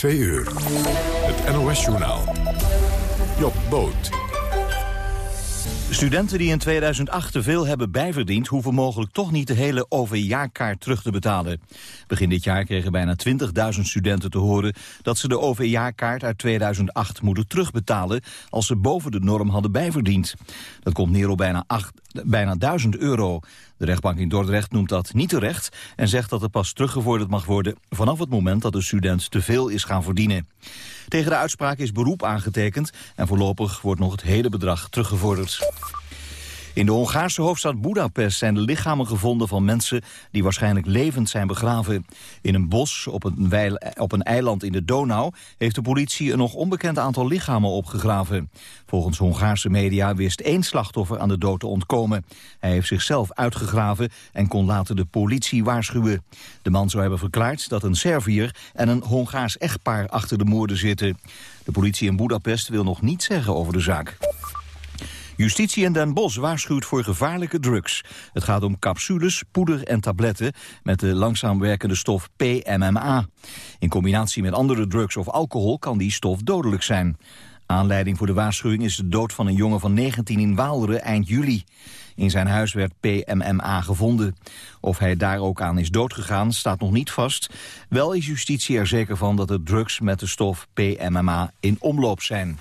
2 uur. Het NOS-journaal. Job Boot. Studenten die in 2008 te veel hebben bijverdiend... hoeven mogelijk toch niet de hele OV-jaarkaart terug te betalen. Begin dit jaar kregen bijna 20.000 studenten te horen... dat ze de OV-jaarkaart uit 2008 moeten terugbetalen... als ze boven de norm hadden bijverdiend. Dat komt neer op bijna, 8, bijna 1000 euro. De rechtbank in Dordrecht noemt dat niet terecht... en zegt dat er pas teruggevorderd mag worden... vanaf het moment dat de student te veel is gaan verdienen. Tegen de uitspraak is beroep aangetekend... en voorlopig wordt nog het hele bedrag teruggevorderd. In de Hongaarse hoofdstad Budapest zijn de lichamen gevonden van mensen die waarschijnlijk levend zijn begraven. In een bos op een, op een eiland in de Donau heeft de politie een nog onbekend aantal lichamen opgegraven. Volgens Hongaarse media wist één slachtoffer aan de dood te ontkomen. Hij heeft zichzelf uitgegraven en kon later de politie waarschuwen. De man zou hebben verklaard dat een Serviër en een Hongaars echtpaar achter de moorden zitten. De politie in Budapest wil nog niets zeggen over de zaak. Justitie in Den Bosch waarschuwt voor gevaarlijke drugs. Het gaat om capsules, poeder en tabletten met de langzaam werkende stof PMMA. In combinatie met andere drugs of alcohol kan die stof dodelijk zijn. Aanleiding voor de waarschuwing is de dood van een jongen van 19 in Waalre eind juli. In zijn huis werd PMMA gevonden. Of hij daar ook aan is doodgegaan staat nog niet vast. Wel is justitie er zeker van dat er drugs met de stof PMMA in omloop zijn.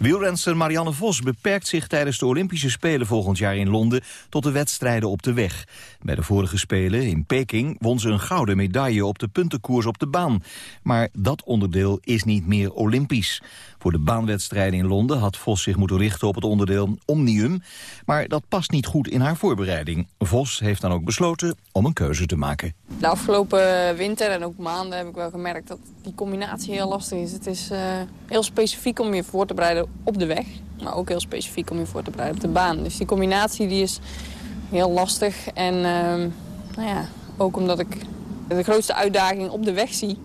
Wielrenster Marianne Vos beperkt zich tijdens de Olympische Spelen volgend jaar in Londen tot de wedstrijden op de weg. Bij de vorige Spelen in Peking won ze een gouden medaille op de puntenkoers op de baan. Maar dat onderdeel is niet meer Olympisch. Voor de baanwedstrijden in Londen had Vos zich moeten richten op het onderdeel Omnium. Maar dat past niet goed in haar voorbereiding. Vos heeft dan ook besloten om een keuze te maken. De afgelopen winter en ook maanden heb ik wel gemerkt dat die combinatie heel lastig is. Het is uh, heel specifiek om je voor te bereiden op de weg. Maar ook heel specifiek om je voor te bereiden op de baan. Dus die combinatie die is heel lastig. En uh, nou ja, ook omdat ik de grootste uitdaging op de weg zie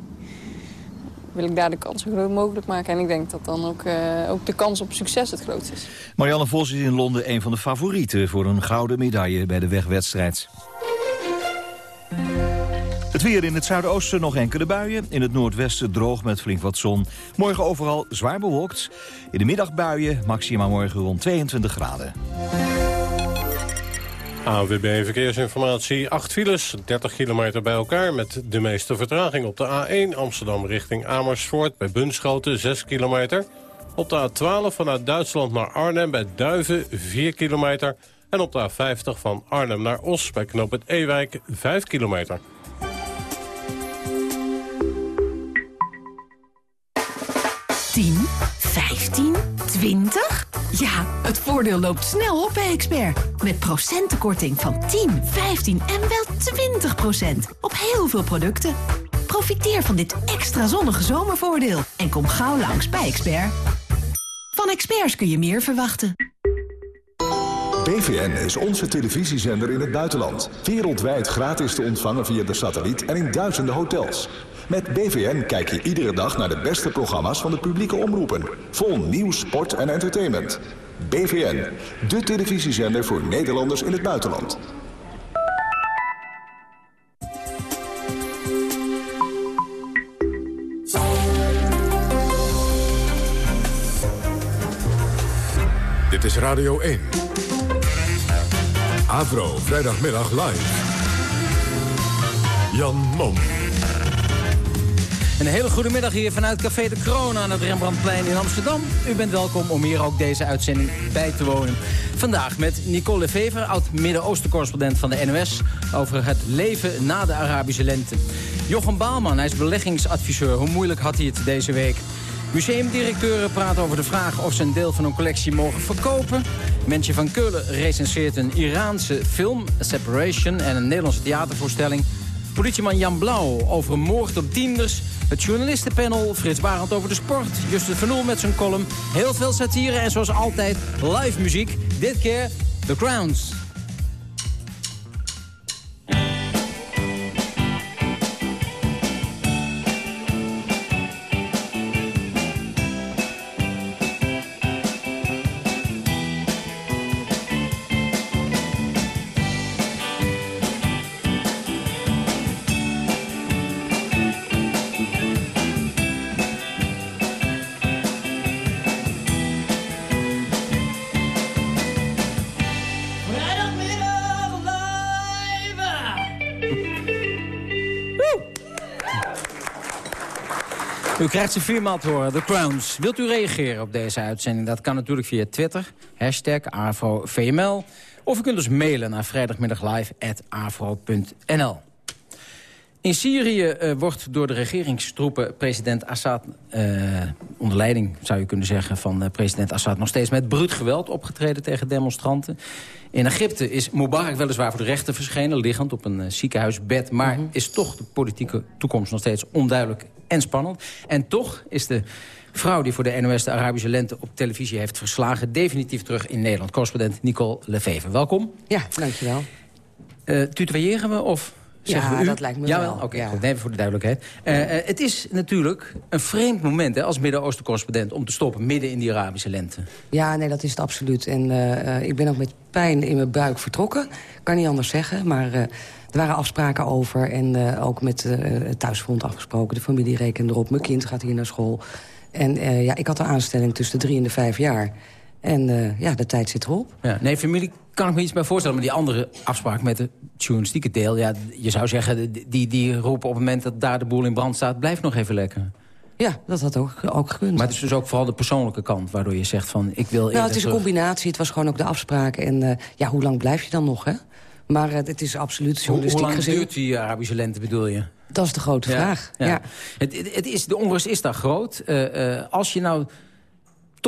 wil ik daar de kans zo groot mogelijk maken. En ik denk dat dan ook, uh, ook de kans op succes het grootst is. Marianne Vos is in Londen een van de favorieten voor een gouden medaille bij de wegwedstrijd. Het weer in het zuidoosten nog enkele buien. In het noordwesten droog met flink wat zon. Morgen overal zwaar bewolkt. In de middag buien, maxima morgen rond 22 graden. AWB Verkeersinformatie. 8 files, 30 kilometer bij elkaar... met de meeste vertraging op de A1 Amsterdam richting Amersfoort... bij Bunschoten 6 kilometer. Op de A12 vanuit Duitsland naar Arnhem bij Duiven 4 kilometer... en op de A50 van Arnhem naar Os bij Knoop het Ewijk 5 kilometer. Tien, 15, 20? Ja, het voordeel loopt snel op bij Expert. Met procentenkorting van 10, 15 en wel 20 procent. Op heel veel producten. Profiteer van dit extra zonnige zomervoordeel. En kom gauw langs bij Expert. Van experts kun je meer verwachten. BVN is onze televisiezender in het buitenland. Wereldwijd gratis te ontvangen via de satelliet en in duizenden hotels. Met BVN kijk je iedere dag naar de beste programma's van de publieke omroepen. Vol nieuws, sport en entertainment. BVN, de televisiezender voor Nederlanders in het buitenland. Dit is Radio 1. Avro, vrijdagmiddag live. Jan Mom. Een hele goede middag hier vanuit Café de Kroon aan het Rembrandtplein in Amsterdam. U bent welkom om hier ook deze uitzending bij te wonen. Vandaag met Nicole Vever, oud-Midden-Oosten-correspondent van de NOS... over het leven na de Arabische lente. Jochem Baalman, hij is beleggingsadviseur. Hoe moeilijk had hij het deze week? Museumdirecteuren praten over de vraag of ze een deel van hun collectie mogen verkopen. Mensje van Keulen recenseert een Iraanse film, Separation... en een Nederlandse theatervoorstelling... Politieman Jan Blauw over een moord op tieners. Het journalistenpanel, Frits Barend over de sport. Justus Van Oel met zijn column. Heel veel satire en zoals altijd live muziek. Dit keer The Crowns. Krijgt ze viermaal te horen, The Crowns. Wilt u reageren op deze uitzending? Dat kan natuurlijk via Twitter, hashtag AfroVML. Of u kunt ons mailen naar vrijdagmiddaglive.afro.nl. In Syrië uh, wordt door de regeringstroepen president Assad... Uh, onder leiding, zou je kunnen zeggen, van uh, president Assad... nog steeds met bruut geweld opgetreden tegen demonstranten. In Egypte is Mubarak weliswaar voor de rechter verschenen... liggend op een ziekenhuisbed... maar mm -hmm. is toch de politieke toekomst nog steeds onduidelijk en spannend. En toch is de vrouw die voor de NOS de Arabische lente op televisie heeft verslagen... definitief terug in Nederland. Correspondent Nicole Lefeve. Welkom. Ja, dankjewel. Uh, tutoyeren we of... Ja, u? dat lijkt me Jawel? wel. Oké, ja. goed. Even voor de duidelijkheid. Uh, uh, het is natuurlijk een vreemd moment hè, als Midden-Oosten-correspondent... om te stoppen midden in die Arabische lente. Ja, nee, dat is het absoluut. En uh, ik ben ook met pijn in mijn buik vertrokken. Kan niet anders zeggen, maar... er waren afspraken over en ook met het thuisfront afgesproken. De familie rekende erop, mijn kind gaat hier naar school. En ja, ik had een aanstelling tussen de drie en de vijf jaar. En uh, ja, de tijd zit erop. Ja, nee, familie kan ik me iets bij voorstellen. Maar die andere afspraak met het journalistieke deel... Ja, je zou zeggen, die, die roepen op het moment dat daar de boel in brand staat... blijf nog even lekker. Ja, dat had ook, ook gekund. Maar het is dus ook vooral de persoonlijke kant waardoor je zegt van... ik wil Nou, het is een combinatie. Het was gewoon ook de afspraak. En uh, ja, hoe lang blijf je dan nog, hè? Maar uh, het is absoluut journalistiek Hoe lang gezien. duurt die Arabische lente, bedoel je? Dat is de grote ja, vraag. Ja. Ja. Het, het, het is, de onrust is daar groot. Uh, als je nou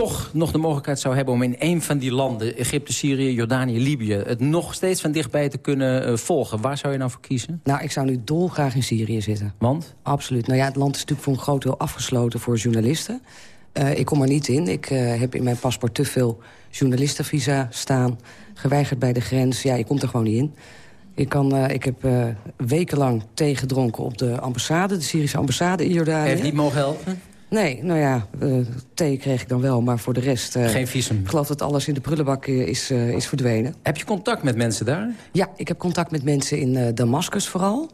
toch nog de mogelijkheid zou hebben om in een van die landen... Egypte, Syrië, Jordanië, Libië... het nog steeds van dichtbij te kunnen uh, volgen. Waar zou je nou voor kiezen? Nou, ik zou nu dolgraag in Syrië zitten. Want? Absoluut. Nou ja, het land is natuurlijk voor een groot deel afgesloten voor journalisten. Uh, ik kom er niet in. Ik uh, heb in mijn paspoort te veel journalistenvisa staan. Geweigerd bij de grens. Ja, je komt er gewoon niet in. Ik, kan, uh, ik heb uh, wekenlang thee gedronken op de ambassade, de Syrische ambassade in Jordanië. Heeft niet mogen helpen? Nee, nou ja, uh, thee kreeg ik dan wel, maar voor de rest... Geen visum? Ik geloof dat alles in de prullenbak is, is verdwenen. Heb je contact met mensen daar? Ja, ik heb contact met mensen in Damascus vooral.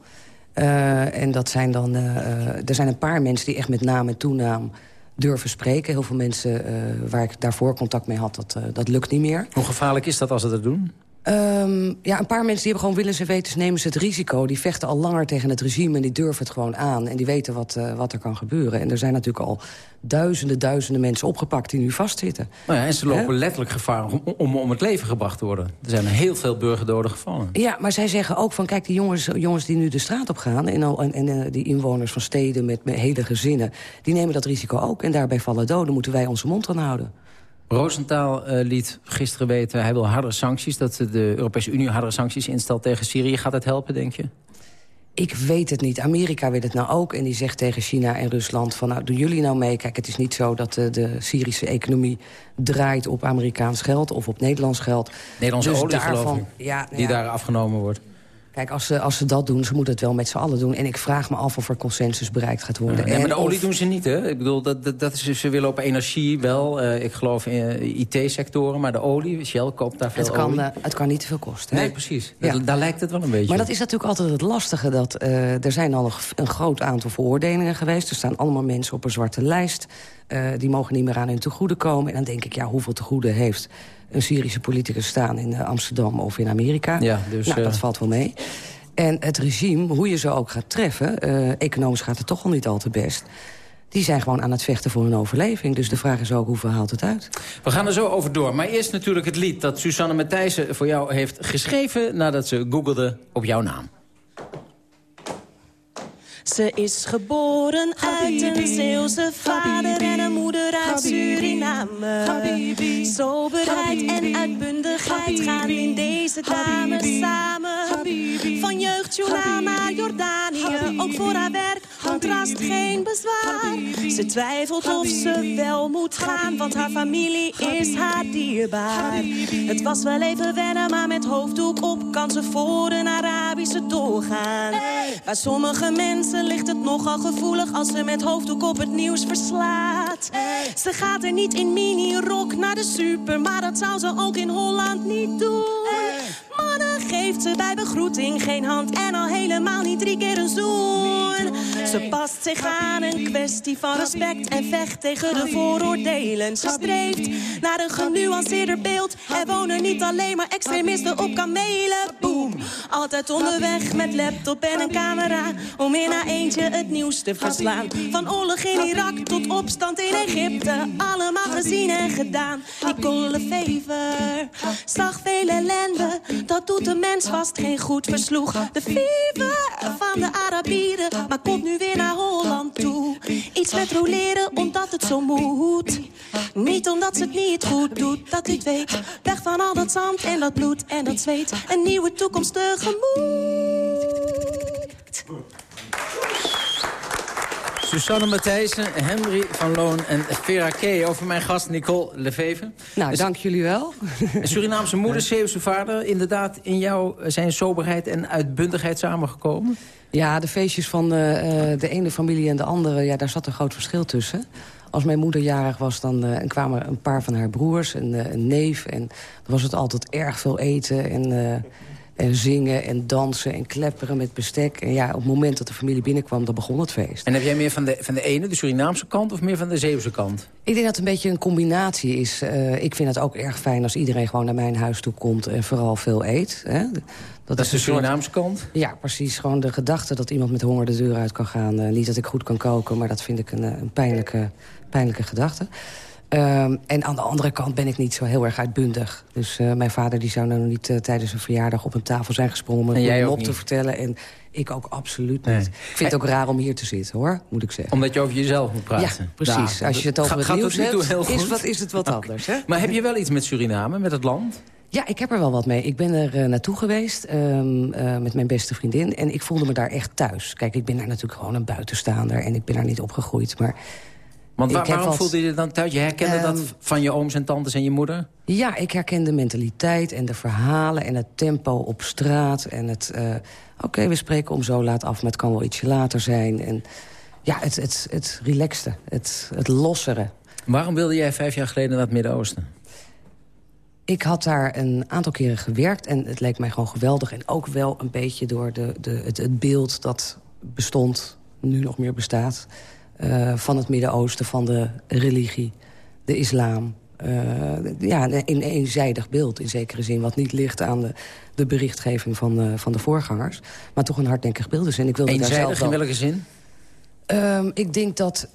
en dat zijn dan... er zijn een paar mensen die echt met naam en toenaam durven spreken. Heel veel mensen waar ik daarvoor contact mee had, dat, dat lukt niet meer. Hoe gevaarlijk is dat als ze dat doen? Um, ja, een paar mensen die hebben gewoon willens en wetens nemen ze het risico. Die vechten al langer tegen het regime en die durven het gewoon aan. En die weten wat, uh, wat er kan gebeuren. En er zijn natuurlijk al duizenden, duizenden mensen opgepakt die nu vastzitten. Nou ja, en ze lopen He? letterlijk gevaar om, om, om het leven gebracht te worden. Er zijn heel veel burgerdoden gevallen. Ja, maar zij zeggen ook van, kijk, die jongens, jongens die nu de straat op gaan... en, al, en, en uh, die inwoners van steden met, met hele gezinnen... die nemen dat risico ook en daarbij vallen doden. Moeten wij onze mond aan houden. Roosentaal uh, liet gisteren weten, hij wil hardere sancties... dat de Europese Unie hardere sancties instelt tegen Syrië. Gaat het helpen, denk je? Ik weet het niet. Amerika wil het nou ook. En die zegt tegen China en Rusland van... nou, doen jullie nou mee? Kijk, het is niet zo dat de, de Syrische economie draait op Amerikaans geld... of op Nederlands geld. Nederlandse dus olie, daarvan, geloof ik, ja, die daar afgenomen wordt. Kijk, als ze, als ze dat doen, ze moeten het wel met z'n allen doen. En ik vraag me af of er consensus bereikt gaat worden. Ja, nee, maar de olie of... doen ze niet, hè? Ik bedoel, dat, dat, dat is, ze willen op energie wel. Uh, ik geloof in uh, IT-sectoren, maar de olie, Shell koopt daar veel het kan, olie. Uh, het kan niet te veel kosten. Nee, hè? precies. Ja. Dat, daar lijkt het wel een beetje Maar dat is natuurlijk altijd het lastige. Dat, er zijn al een, een groot aantal veroordelingen geweest. Er staan allemaal mensen op een zwarte lijst. die mogen niet meer aan hun tegoeden komen. En dan denk ik, ja, hoeveel tegoede heeft een Syrische politicus staan in Amsterdam of in Amerika? Ja, dus, nou, dat valt wel mee. En het regime, hoe je ze ook gaat treffen... Uh, economisch gaat het toch al niet al te best... die zijn gewoon aan het vechten voor hun overleving. Dus de vraag is ook, hoeveel haalt het uit? We gaan er zo over door. Maar eerst natuurlijk het lied dat Susanne Matthijssen voor jou heeft geschreven... nadat ze googelde op jouw naam. Ze is geboren uit een Zeeuwse vader en een moeder uit Suriname. Soberheid en uitbundigheid gaan in deze dame samen. Van jeugdjournaal naar Jordanië, ook voor haar werk contrast geen bezwaar. Ze twijfelt of ze wel moet gaan, want haar familie is haar dierbaar. Het was wel even wennen, maar met hoofddoek op kan ze voor een Arabische doorgaan. Bij sommige mensen ligt het nogal gevoelig als ze met hoofddoek op het nieuws verslaat. Ze gaat er niet in mini-rok naar de super, maar dat zou ze ook in Holland niet doen. Geeft ze bij begroeting geen hand en al helemaal niet drie keer een zoen. Ze past zich aan een kwestie van respect en vecht tegen de vooroordelen. Ze streeft naar een genuanceerder beeld. Er wonen niet alleen maar extremisten op kamelen. Altijd onderweg met laptop en een camera. Om in haar eentje het nieuws te verslaan. Van oorlog in Irak tot opstand in Egypte. Allemaal gezien en gedaan. Nicole Fever zag veel ellende. Dat doet de mens vast geen goed versloeg. De fever van de Arabieren. Maar komt nu weer naar Holland toe. Iets met roleren omdat het zo moet. Niet omdat ze het niet goed doet, dat u het weet. Weg van al dat zand en dat bloed en dat zweet. Een nieuwe toekomst tegemoet. Susanne Matthijssen, Henry van Loon en Vera K. Over mijn gast Nicole Lefeve. Nou, Dus- dank jullie wel. Een Surinaamse moeder, Zeeuwse vader. Inderdaad, in jou zijn soberheid en uitbundigheid samengekomen. Ja, de feestjes van eh, eh, de ene familie en de andere, ja, daar zat een groot verschil tussen. Als mijn moeder jarig was, dan eh, en kwamen een paar van haar broers, en eh, een neef. En dan was het altijd erg veel eten en, eh, en zingen en dansen en klepperen met bestek. En ja, op het moment dat de familie binnenkwam, dan begon het feest. En heb jij meer van de, van de ene, de Surinaamse kant... of meer van de Zeeuwse kant? Ik denk dat het een beetje een combinatie is. Eh, ik vind het ook erg fijn als iedereen gewoon naar mijn huis toe komt... en vooral veel eet. Hè? Dat, is de soort- Surinaamse kant? Ja, precies. Gewoon de gedachte dat iemand met honger de deur uit kan gaan. Eh, niet dat ik goed kan koken, maar dat vind ik een, eh, een pijnlijke, pijnlijke gedachte. Ehm, en aan de andere kant ben ik niet zo heel erg uitbundig. Dus eh, mijn vader die zou nou niet eh, tijdens een verjaardag op een tafel zijn gesprongen... om En een mop te vertellen. En ik ook absoluut Nee. niet. Ik vind het ook raar om hier te zitten, hoor, moet ik zeggen. Omdat je over jezelf moet praten. Ja, precies. Nou, Als je het over gaat- het gaat nieuws hebt, heel is, wat, is het wat anders, hè? Maar heb je wel iets met Suriname, met het land? Ja, ik heb er wel wat mee. Ik ben er eh, naartoe geweest ehm, eh, met mijn beste vriendin. En ik voelde me daar echt thuis. Kijk, ik ben daar natuurlijk gewoon een buitenstaander. En ik ben daar niet opgegroeid. Maar Want waar- waarom wat- voelde je je dan thuis? Je herkende dat Ehm, van je ooms en tantes en je moeder? ja, ik herken de mentaliteit en de verhalen en het tempo op straat. En het, eh, oké, we spreken om zo laat af, maar het kan wel ietsje later zijn. En ja, het, het, het relaxte, het, het lossere. Waarom wilde jij vijf jaar geleden naar het Midden-Oosten? Ik had daar een aantal keren gewerkt en het leek mij gewoon geweldig. En ook wel een beetje door de, de, het, het beeld dat bestond, nu nog meer bestaat... eh, van het Midden-Oosten, van de religie, de islam. Eh, ja, een een eenzijdig beeld in zekere zin... wat niet ligt aan de, de berichtgeving van, eh, van de voorgangers... maar toch een hardnekkig beeld is. En ik wilde daar zelf Eenzijdig, in wel... welke zin? Ehm, ik denk dat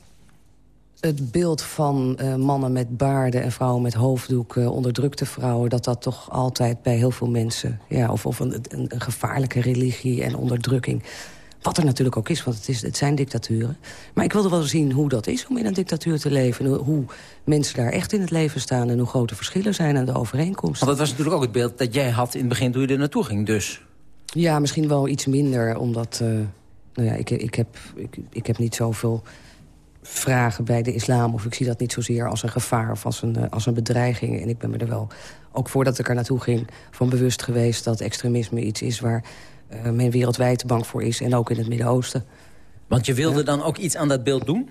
het beeld van mannen met baarden en vrouwen met hoofddoeken... onderdrukte vrouwen, dat dat toch altijd bij heel veel mensen... Ja, of, of een, een, een gevaarlijke religie en onderdrukking... Wat er natuurlijk ook is, want het, is, het zijn dictaturen. Maar ik wilde wel zien hoe dat is om in een dictatuur te leven. En hoe, mensen daar echt in het leven staan... en hoe grote verschillen zijn aan de overeenkomsten. Want dat was natuurlijk ook het beeld dat jij had in het begin toen je er naartoe ging. Dus Ja, misschien wel iets minder, omdat... eh, nou ja, ik, ik, heb, ik, ik heb niet zoveel vragen bij de islam... of ik zie dat niet zozeer als een gevaar of als een, eh, als een bedreiging. En ik ben me er wel, ook voordat ik er naartoe ging... van bewust geweest dat extremisme iets is... waar men wereldwijd bang voor is, en ook in het Midden-Oosten. Want je wilde dan ook iets aan dat beeld doen?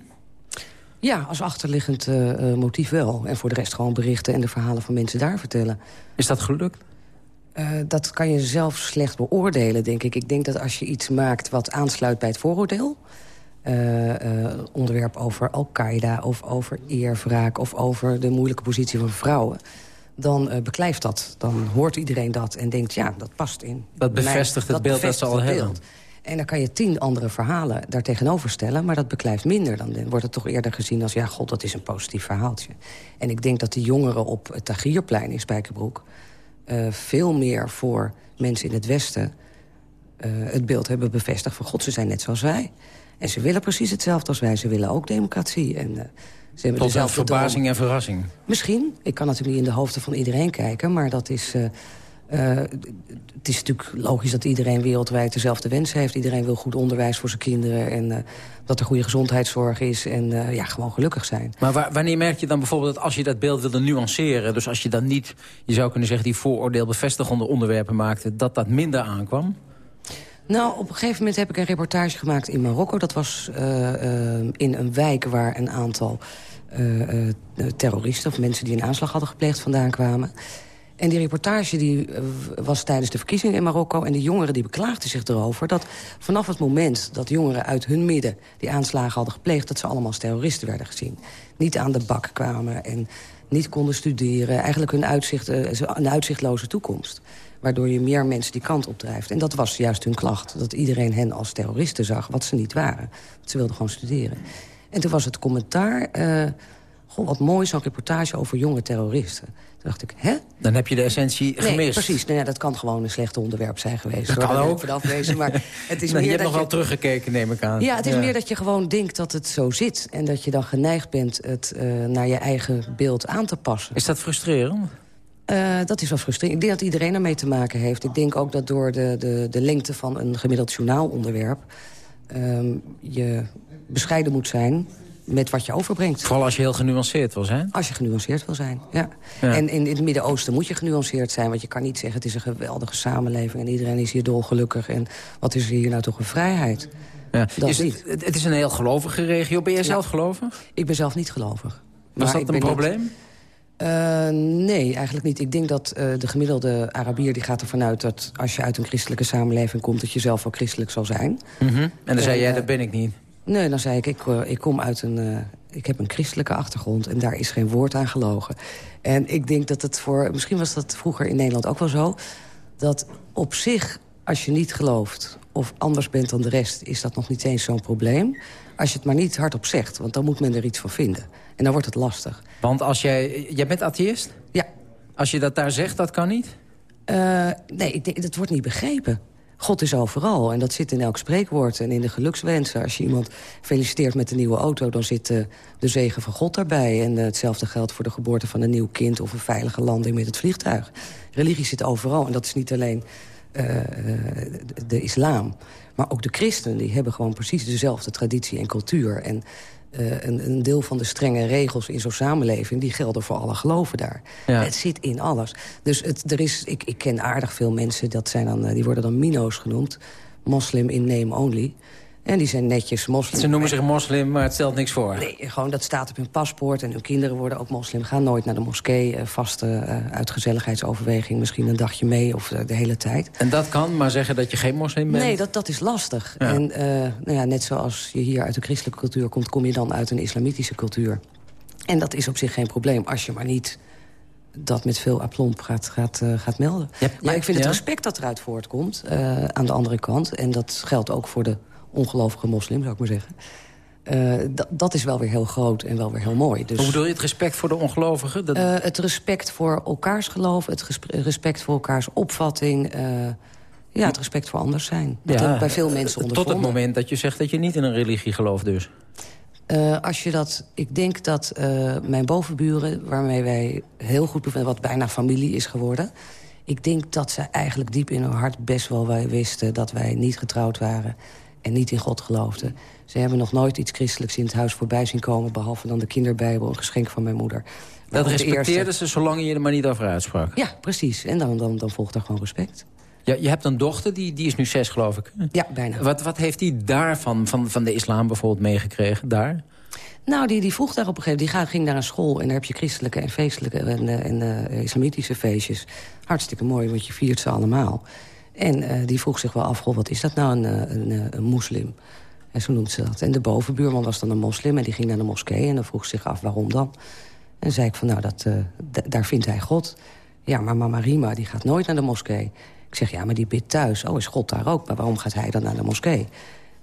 Ja, als achterliggend eh, eh, motief wel. En voor de rest gewoon berichten en de verhalen van mensen daar vertellen. Is dat gelukt? Eh, dat kan je zelf slecht beoordelen, denk ik. Ik denk dat als je iets maakt wat aansluit bij het vooroordeel... eh, eh, onderwerp over Al-Qaeda of over eerwraak... of over de moeilijke positie van vrouwen... dan eh, beklijft dat. Dan hoort iedereen dat en denkt, ja, dat past in. Dat bevestigt het beeld dat ze al hebben. En dan kan je tien andere verhalen daar tegenover stellen... maar dat beklijft minder. Dan wordt het toch eerder gezien als... ja, god, dat is een positief verhaaltje. En ik denk dat de jongeren op het Tagierplein in Spijkerbroek... eh, veel meer voor mensen in het Westen... eh, het beeld hebben bevestigd van... god, ze zijn net zoals wij. En ze willen precies hetzelfde als wij. Ze willen ook democratie. En, ze Tot een verbazing droom. en verrassing. Misschien. Ik kan natuurlijk niet in de hoofden van iedereen kijken. Maar dat is... eh, eh, het is natuurlijk logisch dat iedereen wereldwijd dezelfde wens heeft. Iedereen wil goed onderwijs voor zijn kinderen. En eh, dat er goede gezondheidszorg is. En ja, gewoon gelukkig zijn. Maar wa- wanneer merk je dan bijvoorbeeld dat als je dat beeld wilde nuanceren... dus als je dan niet, je zou kunnen zeggen... die vooroordeel bevestigende onderwerpen maakte... dat dat minder aankwam? Nou, op een gegeven moment heb ik een reportage gemaakt in Marokko. Dat was in een wijk waar een aantal eh, eh, terroristen... of mensen die een aanslag hadden gepleegd vandaan kwamen. En die reportage die, eh, was tijdens de verkiezingen in Marokko... en de jongeren die beklaagden zich erover... dat vanaf het moment dat jongeren uit hun midden die aanslagen hadden gepleegd... dat ze allemaal als terroristen werden gezien. Niet aan de bak kwamen en niet konden studeren. Eigenlijk een, uitzicht, een uitzichtloze toekomst. Waardoor je meer mensen die kant op drijft. En dat was juist hun klacht. Dat iedereen hen als terroristen zag, wat ze niet waren. Ze wilden gewoon studeren. En toen was het commentaar... Uh, goh, wat mooi, zo'n reportage over jonge terroristen. Toen dacht ik, hè? Dan heb je de essentie nee, gemist. precies. Nou ja, dat kan gewoon een slecht onderwerp zijn geweest. Dat hoor. kan ook. vanaf wezen, maar het is Nou, je hebt nog teruggekeken, neem ik aan. ja, het is meer dat je gewoon denkt dat het zo zit. En dat je dan geneigd bent het uh, naar je eigen beeld aan te passen. Is dat frustrerend? Uh, dat is wel frustrerend. Ik denk dat iedereen ermee te maken heeft. Ik denk ook dat door de, de, de lengte van een gemiddeld journaalonderwerp... Um, je bescheiden moet zijn met wat je overbrengt. Vooral als je heel genuanceerd wil zijn? Als je genuanceerd wil zijn, ja. ja. En in, het Midden-Oosten moet je genuanceerd zijn... want je kan niet zeggen het is een geweldige samenleving... en iedereen is hier dolgelukkig en wat is er hier nou toch een vrijheid? Ja. Dat is niet. Het, het is een heel gelovige regio. Ben jij zelf gelovig? Ik ben zelf niet gelovig. Was Maar dat een niet- Eh, nee, eigenlijk niet. Ik denk dat eh, de gemiddelde Arabier die gaat ervan uit... dat als je uit een christelijke samenleving komt... dat je zelf ook christelijk zal zijn. Mhm. En dan zei jij, eh, dat ben ik niet. Nee, dan zei ik, ik, ik kom uit een... ik heb een christelijke achtergrond en daar is geen woord aan gelogen. En ik denk dat het voor... Misschien was dat vroeger in Nederland ook wel zo... dat op zich, als je niet gelooft of anders bent dan de rest... is dat nog niet eens zo'n probleem. Als je het maar niet hardop zegt, want dan moet men er iets van vinden. En dan wordt het lastig. Want als jij... Jij bent atheïst? Ja. Als je dat daar zegt, dat kan niet? Eh, nee, ik denk, dat wordt niet begrepen. God is overal en dat zit in elk spreekwoord en in de gelukswensen. Als je iemand feliciteert met een nieuwe auto... dan zit eh, de zegen van God daarbij. En eh, hetzelfde geldt voor de geboorte van een nieuw kind... of een veilige landing met het vliegtuig. Religie zit overal en dat is niet alleen de, de islam. Maar ook de christenen die hebben gewoon precies dezelfde traditie en cultuur. En eh, een, een deel van de strenge regels in zo'n samenleving... die gelden voor alle geloven daar. Ja. Het zit in alles. Dus het, er is, ik, ik ken aardig veel mensen, dat zijn dan, eh, die worden dan mino's genoemd. Moslim in name only. En die zijn netjes moslim. Ze noemen zich moslim, maar het stelt niks voor. Nee, gewoon dat staat op hun paspoort en hun kinderen worden ook moslim. Gaan nooit naar de moskee, eh, vaste eh, uit gezelligheidsoverweging... misschien een dagje mee of eh, de hele tijd. En dat kan, maar zeggen dat je geen moslim bent? Nee, dat, dat is lastig. Ja. En nou ja, net zoals je hier uit een christelijke cultuur komt... kom je dan uit een islamitische cultuur. En dat is op zich geen probleem als je maar niet dat met veel aplomb gaat, gaat, gaat melden. Ja, maar ik vind het ja. respect dat eruit voortkomt aan de andere kant... en dat geldt ook voor de ongelovige moslim, zou ik maar zeggen... Eh, dat- is wel weer heel groot en wel weer heel mooi. Dus, Hoe bedoel je het respect voor de ongelovigen? Dat... eh, het respect voor elkaars geloof, het respect voor elkaars opvatting... eh, ja, het respect voor anders zijn. Dat bij veel mensen Tot het ondervonden. moment dat je zegt dat je niet in een religie gelooft dus. Als je dat, ik denk dat mijn bovenburen, waarmee wij heel goed bevinden... wat bijna familie is geworden... ik denk dat ze eigenlijk diep in hun hart best wel wij wisten... dat wij niet getrouwd waren en niet in God geloofden. Ze hebben nog nooit iets christelijks in het huis voorbij zien komen... behalve dan de kinderbijbel, een geschenk van mijn moeder. Dat respecteerden ze zolang je er maar niet over uitsprak. Ja, precies. En dan, dan, dan volgt daar gewoon respect. Ja, je hebt een dochter, die, die is nu zes geloof ik. Ja, bijna. Wat, wat heeft die daarvan, van, van de islam bijvoorbeeld meegekregen? Daar? Nou, die, die vroeg daar op een gegeven moment... die ging naar een school en daar heb je christelijke en feestelijke... en, eh, en eh, islamitische feestjes. Hartstikke mooi, want je viert ze allemaal. En eh, die vroeg zich wel af, goh, wat is dat nou, een, eh, een, eh, een moslim? En zo noemt ze dat. En de bovenbuurman was dan een moslim en die ging naar de moskee... en dan vroeg ze zich af, waarom dan? En zei ik van, nou, dat, daar vindt hij God. Ja, maar mama Rima, die gaat nooit naar de moskee. Ik zeg, ja, maar die bidt thuis. Oh, is God daar ook? Maar waarom gaat hij dan naar de moskee?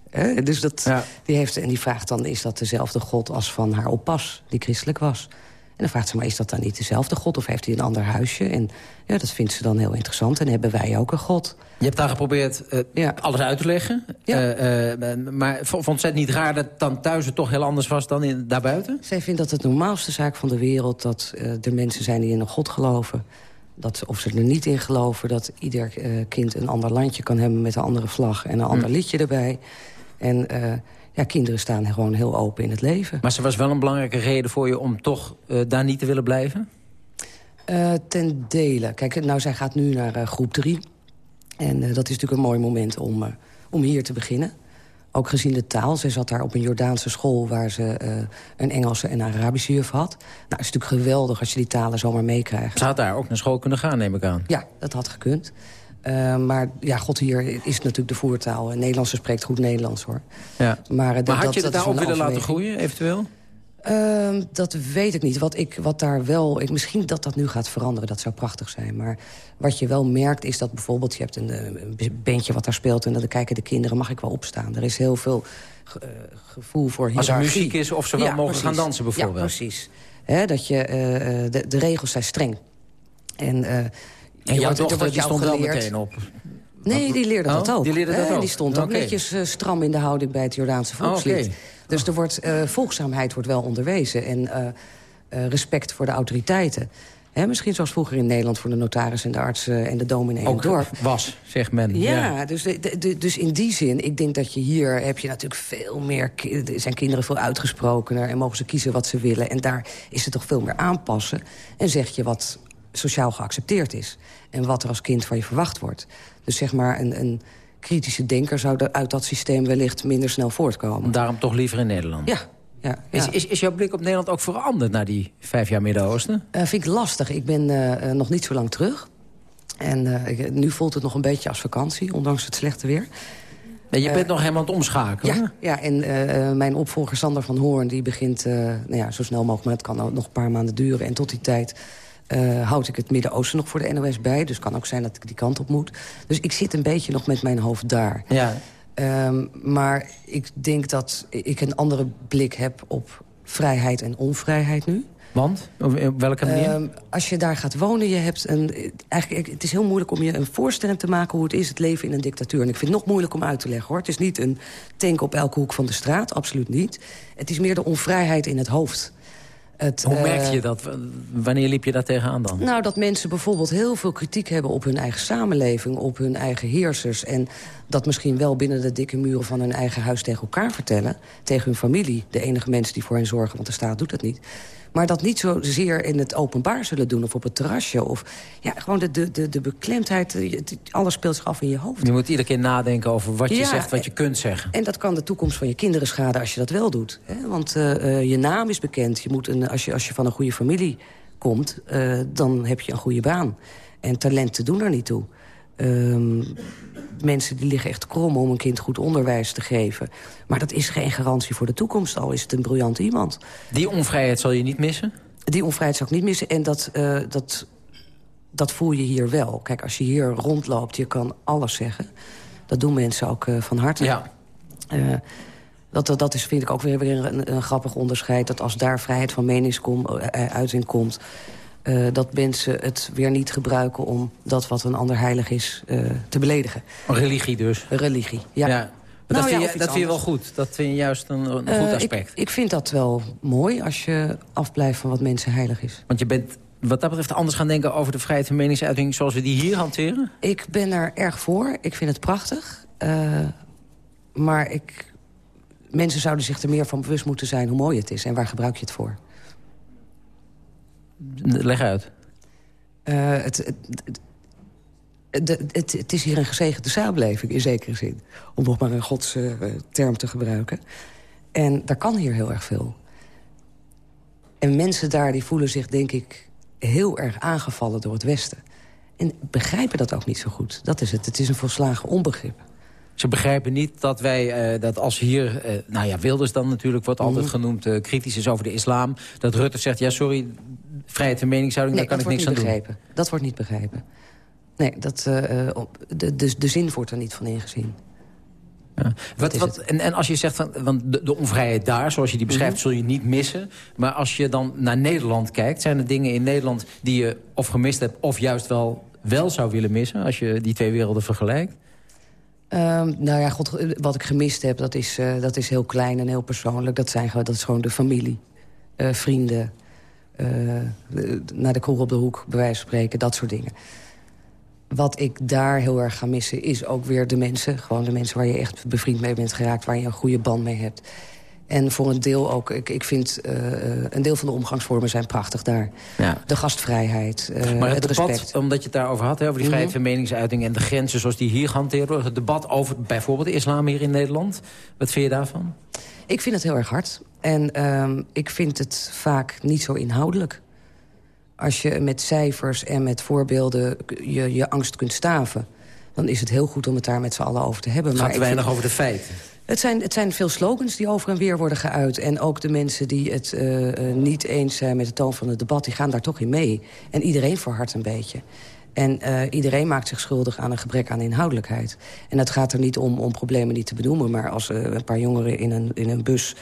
Eh, dus dat, Ja. die heeft, en die vraagt dan, is dat dezelfde God als van haar oppas, die christelijk was? En dan vraagt ze, maar is dat dan niet dezelfde God? Of heeft hij een ander huisje? En ja, dat vindt ze dan heel interessant. En hebben wij ook een God? Je hebt daar geprobeerd eh, Ja. alles uit te leggen. Ja. Eh, eh, maar vond zij het niet raar dat dan thuis het toch heel anders was dan in, daarbuiten? Zij vindt dat het normaalste zaak van de wereld... dat er mensen zijn die in een God geloven. Dat, of ze er niet in geloven. Dat ieder kind een ander landje kan hebben met een andere vlag... en een ander liedje erbij. En ja, kinderen staan gewoon heel open in het leven. Maar ze was wel een belangrijke reden voor je om toch daar niet te willen blijven? Ten dele. Kijk, nou, zij gaat nu naar groep 3. En eh, dat is natuurlijk een mooi moment om, eh, om hier te beginnen. Ook gezien de taal. Zij zat daar op een Jordaanse school... waar ze eh, een Engelse en Arabische juf had. Nou, het is natuurlijk geweldig als je die talen zomaar meekrijgt. Ze had daar ook naar school kunnen gaan, neem ik aan. Ja, dat had gekund. Maar ja, god, hier is natuurlijk de voertaal. En Nederlandse spreekt goed Nederlands, hoor. Ja. Maar, dat- Maar had dat- je dat daar ook willen laten groeien, eventueel? Ehm, dat weet ik niet. Wat, ik, wat daar wel, ik, misschien dat dat nu gaat veranderen, dat zou prachtig zijn. Maar wat je wel merkt is dat bijvoorbeeld... je hebt een, eh, een bandje wat daar speelt en dan kijken de kinderen... mag ik wel opstaan. Er is heel veel eh, gevoel voor Als er muziek is of ze wel mogen gaan dansen bijvoorbeeld. Ja, precies. Dat je, eh, de, de regels zijn streng. En, En jouw er dochter die stond wel meteen op. Nee, die leerde Oh, dat ook. die leerde dat ook. Die stond ook netjes stram in de houding bij het Jordaanse volkslied. Oh. Dus er wordt, eh, volgzaamheid wordt wel onderwezen. En eh, eh, respect voor de autoriteiten. Hè, misschien zoals vroeger in Nederland voor de notaris en de arts eh, en de dominee in Ook het dorp. was, zegt men. Ja, Dus, de, dus in die zin, ik denk dat je hier heb je natuurlijk veel meer... er zijn kinderen veel uitgesprokener en mogen ze kiezen wat ze willen. En daar is het toch veel meer aanpassen. En zeg je wat sociaal geaccepteerd is. En wat er als kind van je verwacht wordt. Dus zeg maar, een, een kritische denker zou er uit dat systeem wellicht minder snel voortkomen. Daarom toch liever in Nederland. Ja, ja, ja. Is, is, is jouw blik op Nederland ook veranderd na die vijf jaar Midden-Oosten? Eh, vind ik lastig. Ik ben eh, nog niet zo lang terug. En eh, ik- nu voelt het nog een beetje als vakantie, ondanks het slechte weer. Nee, je bent nog helemaal aan het omschakelen. Ja, ja en mijn opvolger Sander van Hoorn... die begint nou ja, zo snel mogelijk, maar het kan ook nog een paar maanden duren. En tot die tijd eh, houd ik het Midden-Oosten nog voor de NOS bij. Dus kan ook zijn dat ik die kant op moet. Dus ik zit een beetje nog met mijn hoofd daar. Ja. Ehm, maar ik denk dat ik een andere blik heb op vrijheid en onvrijheid nu. Want? Op, welke manier? Ehm, als je daar gaat wonen, je hebt een... Eigenlijk, het is heel moeilijk om je een voorstelling te maken... hoe het is, het leven in een dictatuur. En ik vind het nog moeilijk om uit te leggen, hoor. Het is niet een tank op elke hoek van de straat, absoluut niet. Het is meer de onvrijheid in het hoofd. Het, Hoe eh, merkte je dat? Wanneer liep je daar tegenaan dan? nou, dat mensen bijvoorbeeld heel veel kritiek hebben op hun eigen samenleving... op hun eigen heersers. En dat misschien wel binnen de dikke muren van hun eigen huis tegen elkaar vertellen. Tegen hun familie, de enige mensen die voor hen zorgen... want de staat doet dat niet. Maar dat niet zozeer in het openbaar zullen doen of op het terrasje. Of ja, gewoon de, de, de, de beklemdheid, eh, alles speelt zich af in je hoofd. Je moet iedere keer nadenken over wat je Ja, zegt, wat je kunt zeggen. En dat kan de toekomst van je kinderen schaden als je dat wel doet. Hè? Want eh, eh, je naam is bekend. Je moet een, als, je, als je van een goede familie komt, eh, dan heb je een goede baan. En talenten doen er niet toe. Ehm, mensen die liggen echt krom om een kind goed onderwijs te geven. Maar dat is geen garantie voor de toekomst, al is het een briljant iemand. Die onvrijheid zal je niet missen? Die onvrijheid zou ik niet missen. En dat, eh, dat, dat voel je hier wel. Kijk, als je hier rondloopt, je kan alles zeggen. Dat doen mensen ook eh, van harte. Ja. Eh, dat, dat, dat is, vind ik ook weer, weer een, een grappig onderscheid. Dat als daar vrijheid van meningsuiting komt... eh, dat mensen het weer niet gebruiken om dat wat een ander heilig is eh, te beledigen. Religie dus. Religie, ja. Maar Nou dat ja, vind, je, dat vind je wel goed. Dat vind je juist een, een Eh, goed ik- aspect. Ik, vind dat wel mooi als je afblijft van wat mensen heilig is. Want je bent wat dat betreft anders gaan denken over de vrijheid van meningsuiting... zoals we die hier hanteren? Ik ben er erg voor. Ik vind het prachtig. Maar ik, mensen zouden zich er meer van bewust moeten zijn hoe mooi het is. En waar gebruik je het voor? Leg uit. Eh, het, het, het, het is hier een gezegende samenleving in zekere zin. Om nog maar een godse eh, term te gebruiken. En daar kan hier heel erg veel. En mensen daar die voelen zich, denk ik, heel erg aangevallen door het Westen. En begrijpen dat ook niet zo goed. Dat is het. Het is een volslagen onbegrip. Ze begrijpen niet dat wij, eh, dat als hier... eh, nou ja, Wilders dan natuurlijk wordt altijd Mhm. genoemd... eh, kritisch is over de islam. Dat Rutte zegt, ja sorry, vrijheid van meningsuiting... Nee, daar kan ik niks aan doen. Dat wordt niet begrepen. Nee, dat, de, de, de zin wordt er niet van ingezien. Wat, is wat, en, en als je zegt, van, want de, de onvrijheid daar, zoals je die beschrijft... Mhm. zul je niet missen. Maar als je dan naar Nederland kijkt... zijn er dingen in Nederland die je of gemist hebt... of juist wel, wel zou willen missen... als je die twee werelden vergelijkt? Ehm, nou ja, god, wat ik gemist heb, dat is, eh, dat is heel klein en heel persoonlijk. Dat, zijn, dat is gewoon de familie, eh, vrienden, eh, naar de kroeg op de hoek, bij wijze van spreken, dat soort dingen. Wat ik daar heel erg ga missen, is ook weer de mensen. Gewoon de mensen waar je echt bevriend mee bent geraakt, waar je een goede band mee hebt. En voor een deel ook, ik, ik vind eh, eh, een deel van de omgangsvormen zijn prachtig daar. Ja. De gastvrijheid, eh, Maar het, het, debat, respect. omdat je het daarover had, hè, over die vrijheid Mhm. van meningsuiting... en de grenzen zoals die hier gehanteerd worden... het debat over bijvoorbeeld de islam hier in Nederland. Wat vind je daarvan? Ik vind het heel erg hard. En ehm, ik vind het vaak niet zo inhoudelijk. Als je met cijfers en met voorbeelden je, je angst kunt staven... dan is het heel goed om het daar met z'n allen over te hebben. Het gaat te weinig vind- over de feiten. Het zijn, het zijn veel slogans die over en weer worden geuit. En ook de mensen die het uh, niet eens zijn met de toon van het debat... die gaan daar toch in mee. En iedereen verhardt een beetje. En uh, iedereen maakt zich schuldig aan een gebrek aan inhoudelijkheid. En het gaat er niet om om problemen niet te benoemen... maar als uh, een paar jongeren in een, in een bus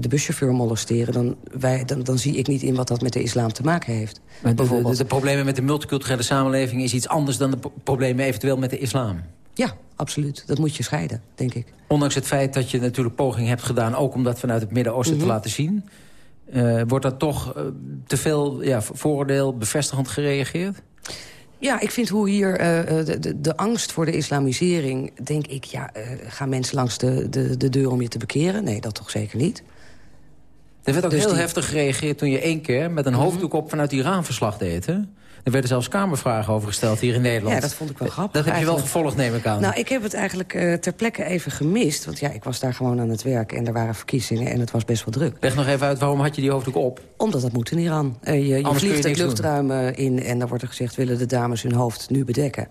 de buschauffeur molesteren... Dan, wij, dan, dan zie ik niet in wat dat met de islam te maken heeft. Maar de, de problemen met de multiculturele samenleving... is iets anders dan de problemen eventueel met de islam? Ja, absoluut. Dat moet je scheiden, denk ik. Ondanks het feit dat je natuurlijk poging hebt gedaan... ook om dat vanuit het Midden-Oosten mm -hmm. te laten zien... Uh, wordt dat toch uh, te veel ja, vooroordeel bevestigend gereageerd? Ja, ik vind hoe hier uh, de, de, de, angst voor de islamisering... denk ik, ja, gaan mensen langs de, de, de deur om je te bekeren? Nee, dat toch zeker niet. Er werd ook dus heel die... heftig gereageerd toen je één keer... met een hoofddoek op vanuit Iran verslag deed, hè? Er werden zelfs kamervragen over gesteld hier in Nederland. Ja, dat vond ik wel grappig. Dat heb je wel gevolgd, neem ik aan. Nou, ik heb het eigenlijk uh, ter plekke even gemist. Want ja, ik was daar gewoon aan het werk en er waren verkiezingen en het was best wel druk. Leg nog even uit, waarom had je die hoofddoek op? Omdat dat moet in Iran. Uh, je je vliegt het luchtruim in en dan wordt er gezegd... willen de dames hun hoofd nu bedekken.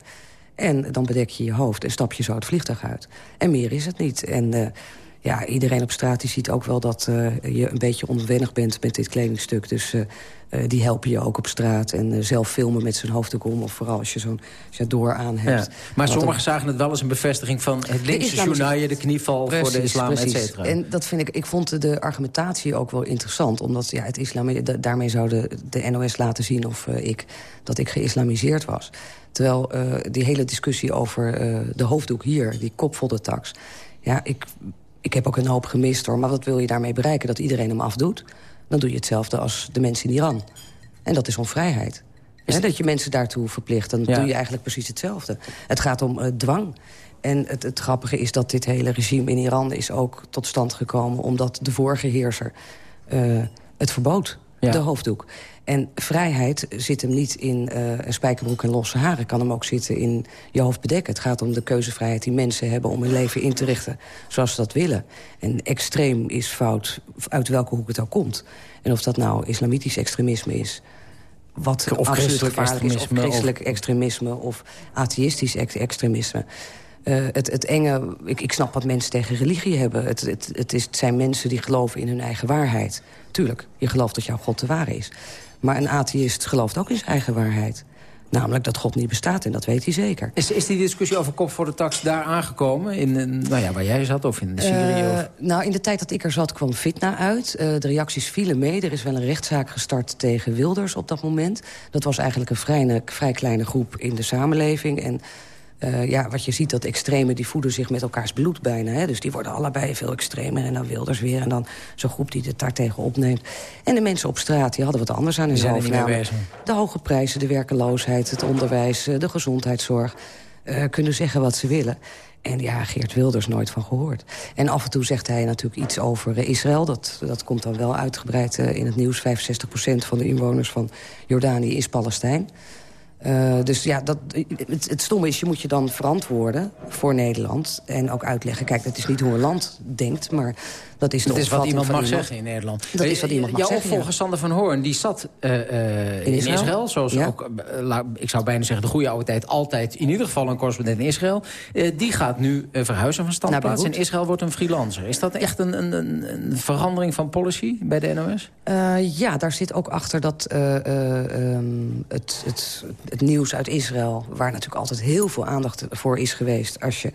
En dan bedek je je hoofd en stap je zo het vliegtuig uit. En meer is het niet. En... Uh, ja, iedereen op straat die ziet ook wel dat uh, je een beetje onwennig bent met dit kledingstuk. Dus uh, uh, die helpen je ook op straat. En zelf filmen met zijn hoofddoek om. Of vooral als je zo'n door aan hebt. Ja, maar sommigen zagen het wel als een bevestiging van het linkse journaal... de knieval precies, voor de islam, et cetera. En dat vind ik, ik vond de argumentatie ook wel interessant. Omdat ja, het islam, daarmee zou de, NOS laten zien of ik, dat ik geïslamiseerd was. Terwijl die hele discussie over de hoofddoek hier, die kopfoldertax... Ja, ik ik heb ook een hoop gemist hoor. Maar wat wil je daarmee bereiken? Dat iedereen hem afdoet? Dan doe je hetzelfde als de mensen in Iran. En dat is onvrijheid. Is dat je mensen daartoe verplicht, dan ja. doe je eigenlijk precies hetzelfde. Het gaat om uh, dwang. En het, het, grappige is dat dit hele regime in Iran is ook tot stand gekomen... omdat de vorige heerser uh, het verbood, ja. de hoofddoek. En vrijheid zit hem niet in uh, een spijkerbroek en losse haren. kan hem ook zitten in je hoofd bedekken. Het gaat om de keuzevrijheid die mensen hebben om hun leven in te richten zoals ze dat willen. En extreem is fout uit welke hoek het ook komt. En of dat nou islamitisch extremisme is wat of absoluut gevaarlijk is, of christelijk extremisme of atheïstisch extremisme. Uh, het, het enge, ik, ik snap wat mensen tegen religie hebben. Het, het, het, is, het zijn mensen die geloven in hun eigen waarheid. Tuurlijk, je gelooft dat jouw God de ware is. Maar een atheïst gelooft ook in zijn eigen waarheid. Namelijk dat God niet bestaat en dat weet hij zeker. Is, is die discussie over kop voor de tax daar aangekomen? In, nou ja, waar jij zat of in Syrië? Uh, nou, in de tijd dat ik er zat kwam Fitna uit. Uh, de reacties vielen mee. Er is wel een rechtszaak gestart tegen Wilders op dat moment. Dat was eigenlijk een vrij, vrij kleine groep in de samenleving. En uh, ja, wat je ziet, dat extremen die voeden zich met elkaars bloed bijna. Hè? Dus die worden allebei veel extremer. En dan Wilders weer. En dan zo'n groep die het daartegen opneemt. En de mensen op straat die hadden wat anders aan hun hoofd. De hoge prijzen, de werkeloosheid, het onderwijs, de gezondheidszorg. Uh, kunnen zeggen wat ze willen. En ja, Geert Wilders nooit van gehoord. En af en toe zegt hij natuurlijk iets over uh, Israël. Dat, dat komt dan wel uitgebreid uh, in het nieuws. 65% van de inwoners van Jordanië is Palestijn. Uh, dus ja, dat, het, het stomme is, je moet je dan verantwoorden voor Nederland. En ook uitleggen, kijk, dat is niet hoe een land denkt, maar dat is, dat is wat iemand mag zeggen in Nederland. Dat is wat iemand mag Jouw zeggen, opvolger ja. Sander van Hoorn, die zat uh, uh, in, Israël, Israël zoals ja. ook, uh, ik zou bijna zeggen, de goede oude tijd altijd in ieder geval een correspondent in Israël. die gaat nu verhuizen van standplaats en Israël wordt een freelancer. Is dat echt een, een, een verandering van policy bij de NOS? ja, daar zit ook achter dat um, het, het, het nieuws uit Israël, waar natuurlijk altijd heel veel aandacht voor is geweest, als je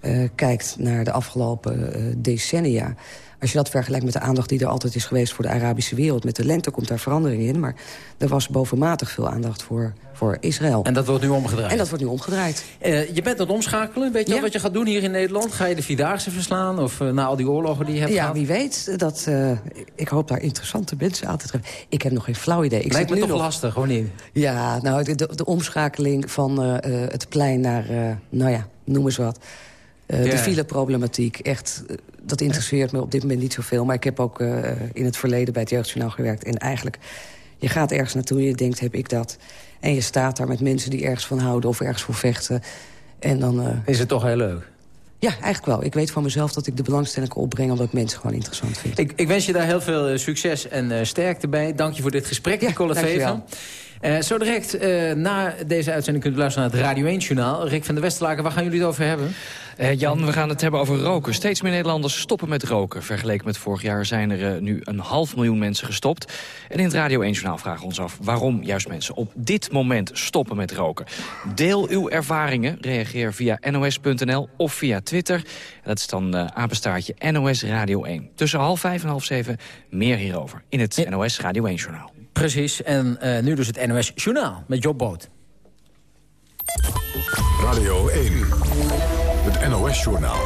uh, kijkt naar de afgelopen uh, decennia... Als je dat vergelijkt met de aandacht die er altijd is geweest... voor de Arabische wereld, met de lente komt daar verandering in. Maar er was bovenmatig veel aandacht voor, voor Israël. En dat wordt nu omgedraaid? En dat wordt nu omgedraaid. Uh, je bent aan het omschakelen. Weet je ja. wat je gaat doen hier in Nederland? Ga je de Vierdaagse verslaan? Of na al die oorlogen die je hebt ja, gehad? wie weet. Dat, ik hoop daar interessante mensen aan te treffen. Ik heb nog geen flauw idee. Ik Lijkt me toch nog... lastig, gewoon niet? Ja, nou, de, de, de omschakeling van het plein naar, nou ja, noem eens wat... Uh, ja. De fileproblematiek, echt, uh, dat interesseert me op dit moment niet zoveel. Maar ik heb ook uh, in het verleden bij het Jeugdjournaal gewerkt. En eigenlijk, je gaat ergens naartoe en je denkt, heb ik dat? En je staat daar met mensen die ergens van houden of ergens voor vechten. En dan... Is het toch heel leuk? Ja, eigenlijk wel. Ik weet van mezelf dat ik de belangstelling kan opbreng... omdat ik mensen gewoon interessant vind. Ik, ik wens je daar heel veel succes en sterkte bij. Dank je voor dit gesprek, ja, Nicole Veven. Uh, zo direct uh, na deze uitzending kunt u luisteren naar het Radio 1-journaal. Rick van der Westerlaken, waar gaan jullie het over hebben? Uh, Jan, we gaan het hebben over roken. Steeds meer Nederlanders stoppen met roken. Vergeleken met vorig jaar zijn er uh, nu een half miljoen mensen gestopt. En in het Radio 1 Journaal vragen we ons af waarom juist mensen op dit moment stoppen met roken. Deel uw ervaringen. Reageer via nos.nl of via Twitter. Dat is dan uh, apenstaartje NOS Radio 1. Tussen half vijf en half zeven meer hierover in het NOS Radio 1 Journaal. Precies, en nu dus het NOS Journaal met Job Boot. Radio 1, NOS-journaal.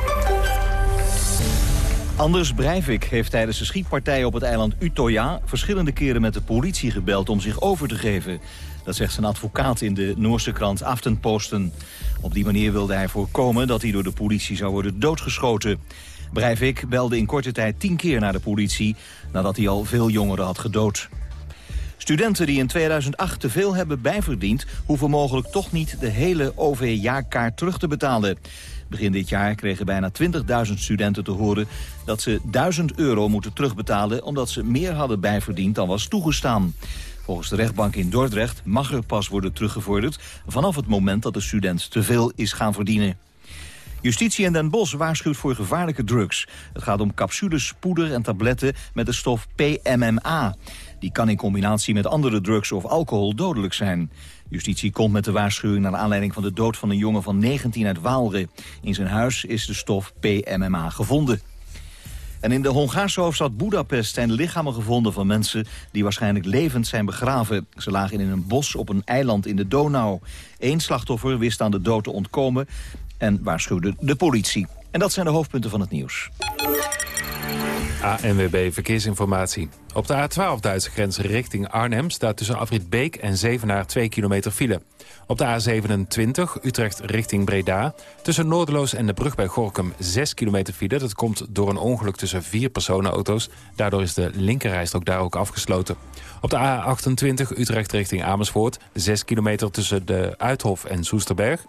Anders Breivik heeft tijdens de schietpartij op het eiland Utoya... verschillende keren met de politie gebeld om zich over te geven. Dat zegt zijn advocaat in de Noorse krant Aftenposten. Op die manier wilde hij voorkomen dat hij door de politie zou worden doodgeschoten. Breivik belde in korte tijd tien keer naar de politie... nadat hij al veel jongeren had gedood. Studenten die in 2008 te veel hebben bijverdiend... hoeven mogelijk toch niet de hele OV-jaarkaart terug te betalen. Begin dit jaar kregen bijna 20.000 studenten te horen... dat ze 1000 euro moeten terugbetalen... omdat ze meer hadden bijverdiend dan was toegestaan. Volgens de rechtbank in Dordrecht mag er pas worden teruggevorderd... vanaf het moment dat de student te veel is gaan verdienen. Justitie in Den Bosch waarschuwt voor gevaarlijke drugs. Het gaat om capsules, poeder en tabletten met de stof PMMA. Die kan in combinatie met andere drugs of alcohol dodelijk zijn. Justitie komt met de waarschuwing naar aanleiding van de dood van een jongen van 19 uit Waalre. In zijn huis is de stof PMMA gevonden. En in de Hongaarse hoofdstad Budapest zijn lichamen gevonden van mensen die waarschijnlijk levend zijn begraven. Ze lagen in een bos op een eiland in de Donau. Eén slachtoffer wist aan de dood te ontkomen en waarschuwde de politie. En dat zijn de hoofdpunten van het nieuws. ANWB Verkeersinformatie. Op de A12 Duitse grens richting Arnhem staat tussen Afrit Beek en Zevenaar 2 kilometer file. Op de A27 Utrecht richting Breda tussen Noordeloos en de brug bij Gorkum 6 kilometer file. Dat komt door een ongeluk tussen vier personenauto's. Daardoor is de linkerrijstrook daar ook afgesloten. Op de A28 Utrecht richting Amersfoort 6 kilometer tussen de Uithof en Soesterberg.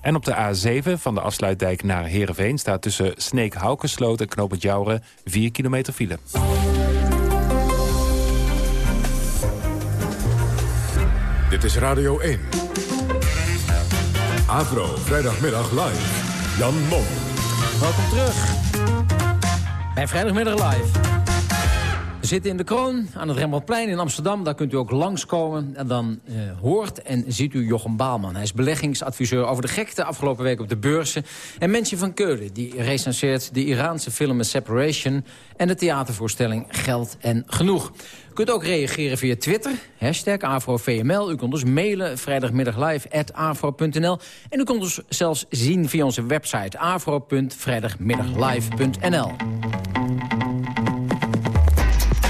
En op de A7 van de afsluitdijk naar Heerenveen... staat tussen Sneek-Haukensloot en Knoop het Jouren 4 kilometer file. Dit is Radio 1. Avro, vrijdagmiddag live. Jan Mom. Welkom terug bij Vrijdagmiddag live. Zitten in de Kroon aan het Rembrandtplein in Amsterdam. Daar kunt u ook langskomen. En dan uh, hoort en ziet u Jochem Baalman. Hij is beleggingsadviseur over de gekte afgelopen week op de beurzen. En Mensje van Keulen, die recenseert de Iraanse film Separation... en de theatervoorstelling Geld en Genoeg. U kunt ook reageren via Twitter, hashtag AfroVML. U kunt ons mailen vrijdagmiddag live at afro.nl. En u kunt ons zelfs zien via onze website afro.vrijdagmiddaglive.nl.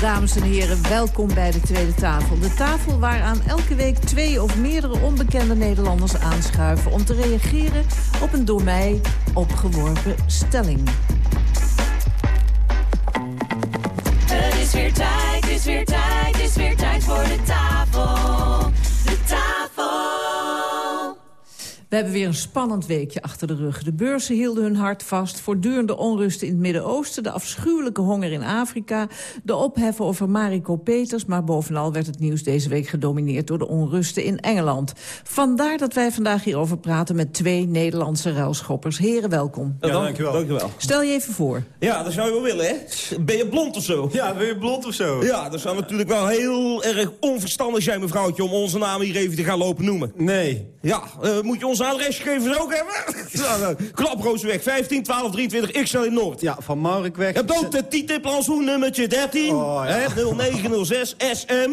Dames en heren, welkom bij de Tweede Tafel. De tafel waaraan elke week twee of meerdere onbekende Nederlanders aanschuiven... om te reageren op een door mij opgeworpen stelling. Het is weer tijd, We hebben weer een spannend weekje achter de rug. De beurzen hielden hun hart vast. Voortdurende onrust in het Midden-Oosten. De afschuwelijke honger in Afrika. De opheffen over Mariko Peters. Maar bovenal werd het nieuws deze week gedomineerd... door de onrusten in Engeland. Vandaar dat wij vandaag hierover praten met twee Nederlandse ruilschoppers. Heren, welkom. Ja, dankjewel. dankjewel. Stel je even voor. Ja, dat zou je wel willen, hè? Ben je blond of zo? Ja, ben je blond of zo? Ja, dat zou natuurlijk wel heel erg onverstandig zijn, mevrouwtje... om onze naam hier even te gaan lopen noemen. Nee. Ja, uh, moet je onze adresgegevens ook hebben? Klaproosweg 15 12 23 XL in Noord. Ja, van Maurikweg. Hebt ook de titelplanshoen nummertje 13. Oh, ja. 0906 SM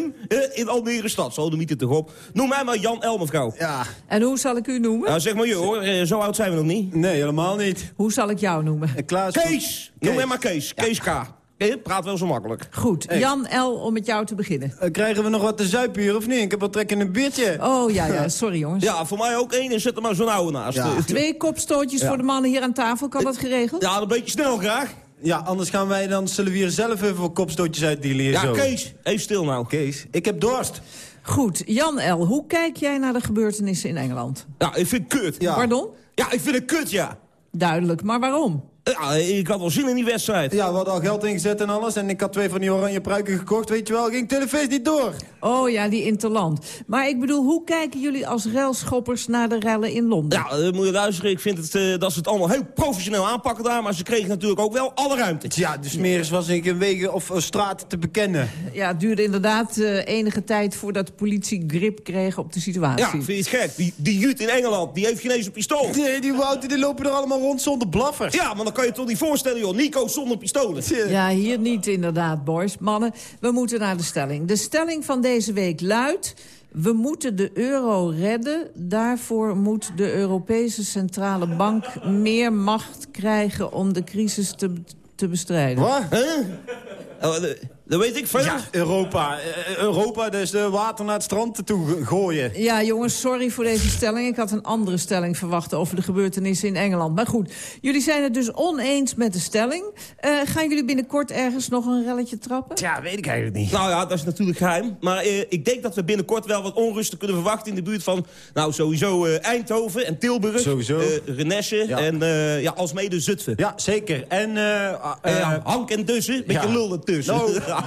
in Almere stad. Zo de mythe toch op. Noem mij maar Jan El, mevrouw. Ja. En hoe zal ik u noemen? Nou, zeg maar je hoor. Zo oud zijn we nog niet. Nee, helemaal niet. Hoe zal ik jou noemen? Klaas. Kees. Noem mij maar Kees. Kees K. Praat wel zo makkelijk. Goed. Jan L, om met jou te beginnen. Uh, krijgen we nog wat te zuipen hier of niet? Ik heb wel trek in een biertje. Oh, ja, ja. Sorry, jongens. Ja, voor mij ook één en zet er maar zo'n oude naast. Ja. Twee kopstootjes voor de mannen hier aan tafel. Kan dat geregeld? Ja, een beetje snel graag. Ja, anders gaan wij dan, zullen we hier zelf even wat kopstootjes uitdelen hier ja, zo. Kees, even stil nou. Kees, ik heb dorst. Goed, Jan L, hoe kijk jij naar de gebeurtenissen in Engeland? Ja, ik vind het kut. Ja. Pardon? Ja, ik vind het kut, ja. Duidelijk, maar waarom? Ja, ik had wel zin in die wedstrijd. Ja, we hadden al geld ingezet en alles. En ik had twee van die oranje pruiken gekocht. Weet je wel, ging televisie niet door. Oh ja, die Interland. Maar ik bedoel, hoe kijken jullie als relschoppers naar de rellen in Londen? Ja, uh, moet je luisteren. Ik vind het, uh, dat ze het allemaal heel professioneel aanpakken daar. Maar ze kregen natuurlijk ook wel alle ruimte. Ja, de smeris was ik een wegen of een straat te bekennen. Ja, het duurde inderdaad uh, enige tijd voordat de politie grip kreeg op de situatie. Ja, vind je het gek? Die, die Jut in Engeland, die heeft geen eens een pistool. Nee, die Wouter, die lopen er allemaal rond zonder blaffers. Ja, maar dan kan je toch niet voorstellen, joh. Nico zonder pistolen. Ja, hier niet inderdaad, boys. Mannen, we moeten naar de stelling. De stelling van deze week luidt... We moeten de euro redden. Daarvoor moet de Europese Centrale Bank meer macht krijgen... om de crisis te, te bestrijden. Wat? Huh? Dat weet ik veel. Ja, Europa. Uh, Europa, dus de water naar het strand toe gooien. Ja, jongens, sorry voor deze stelling. Ik had een andere stelling verwacht over de gebeurtenissen in Engeland. Maar goed, jullie zijn het dus oneens met de stelling. Uh, gaan jullie binnenkort ergens nog een relletje trappen? Ja, weet ik eigenlijk niet. Nou ja, dat is natuurlijk geheim. Maar uh, ik denk dat we binnenkort wel wat onrusten kunnen verwachten... in de buurt van, nou, sowieso Eindhoven en Tilburg. Sowieso. Renesse ja. en ja, alsmede Zutphen. Ja, zeker. En... Hank en Dussen, beetje ja. lullen tussen. No.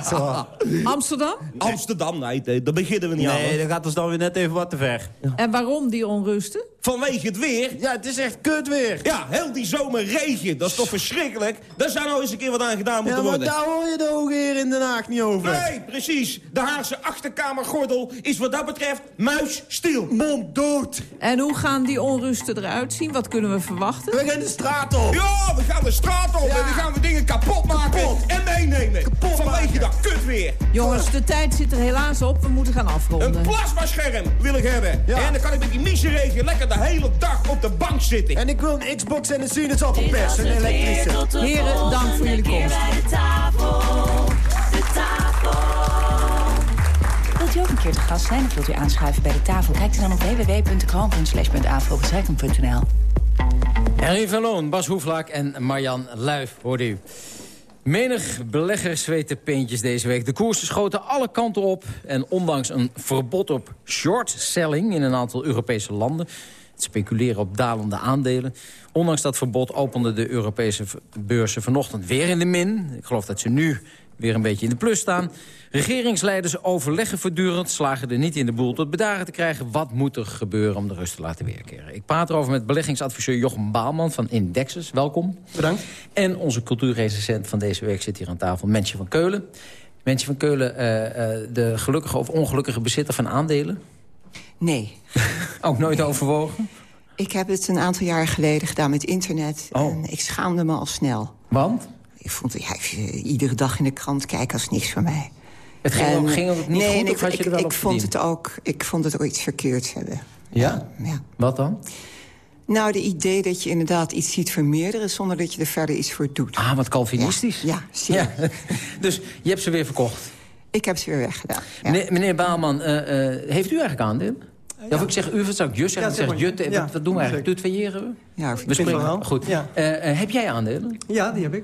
Amsterdam? Amsterdam, nee, daar beginnen we niet nee, aan. Nee, dat gaat ons dan weer net even wat te ver. Ja. En waarom die onrusten? Vanwege het weer. Ja, het is echt kut weer. Ja, heel die zomer regen. Dat is toch verschrikkelijk? Daar zou nou eens een keer wat aan gedaan moeten ja, maar worden. daar hoor je de hoge heer in Den Haag niet over. Nee, precies. De Haagse achterkamergordel is wat dat betreft muisstil. Mond dood. En hoe gaan die onrusten eruit zien? Wat kunnen we verwachten? We gaan de straat op. Ja, we gaan de straat op. Ja. En dan gaan we dingen kapot maken. Kapot. En meenemen. Kapot Vanwege maken. dat kut weer. Jongens, de tijd zit er helaas op. We moeten gaan afronden. Een plasmascherm wil ik hebben. Ja. En dan kan ik met die miezenregen lekker de hele dag op de bank zitten. En ik wil een Xbox en een sinaasappelpers. Een elektrische. Heren, dank voor jullie komst. De tafel, de tafel. Wilt u ook een keer te gast zijn of wilt u aanschuiven bij de tafel? Kijk dan op www.kroon.slash.afro.nl Henry van Loon, Bas Hoeflaak en Marjan Luif, hoorde u. Menig belegger zweet de peentjes deze week. De koersen schoten alle kanten op. En ondanks een verbod op short selling in een aantal Europese landen... het speculeren op dalende aandelen... ondanks dat verbod openden de Europese beurzen vanochtend weer in de min. Ik geloof dat ze nu weer een beetje in de plus staan. Regeringsleiders overleggen voortdurend, slagen er niet in de boel tot bedaren te krijgen. Wat moet er gebeuren om de rust te laten weerkeren? Ik praat erover met beleggingsadviseur Jochem Baalman van Indexes. Welkom. Bedankt. En onze cultuurrecensent van deze week zit hier aan tafel, Mensje van Keulen. Mensje van Keulen, uh, uh, de gelukkige of ongelukkige bezitter van aandelen? Nee. Ook nooit overwogen? Ik heb het een aantal jaar geleden gedaan met internet. Oh. En ik schaamde me al snel. Want? Ik vond, ja, iedere dag in de krant kijken als niks voor mij. Het ging, ook, ging het niet nee, goed, ik, je ik, er wel ik op vond het ook, Ik vond het ook iets verkeerds hebben. Ja? ja? Wat dan? Nou, de idee dat je inderdaad iets ziet vermeerderen... zonder dat je er verder iets voor doet. Ah, wat Calvinistisch. Ja, ja, ja. dus je hebt ze weer verkocht? Ik heb ze weer weggedaan. Ja. Meneer, meneer Baalman, uh, uh, heeft u eigenlijk aandelen? Ja, of ik zeg u, wat zou ik jus zeggen? Ja, ik zeg jut, ja, wat, wat doen we eigenlijk? We? Ja, we wel. Goed. Ja. Uh, heb jij aandelen? Ja, die heb ik.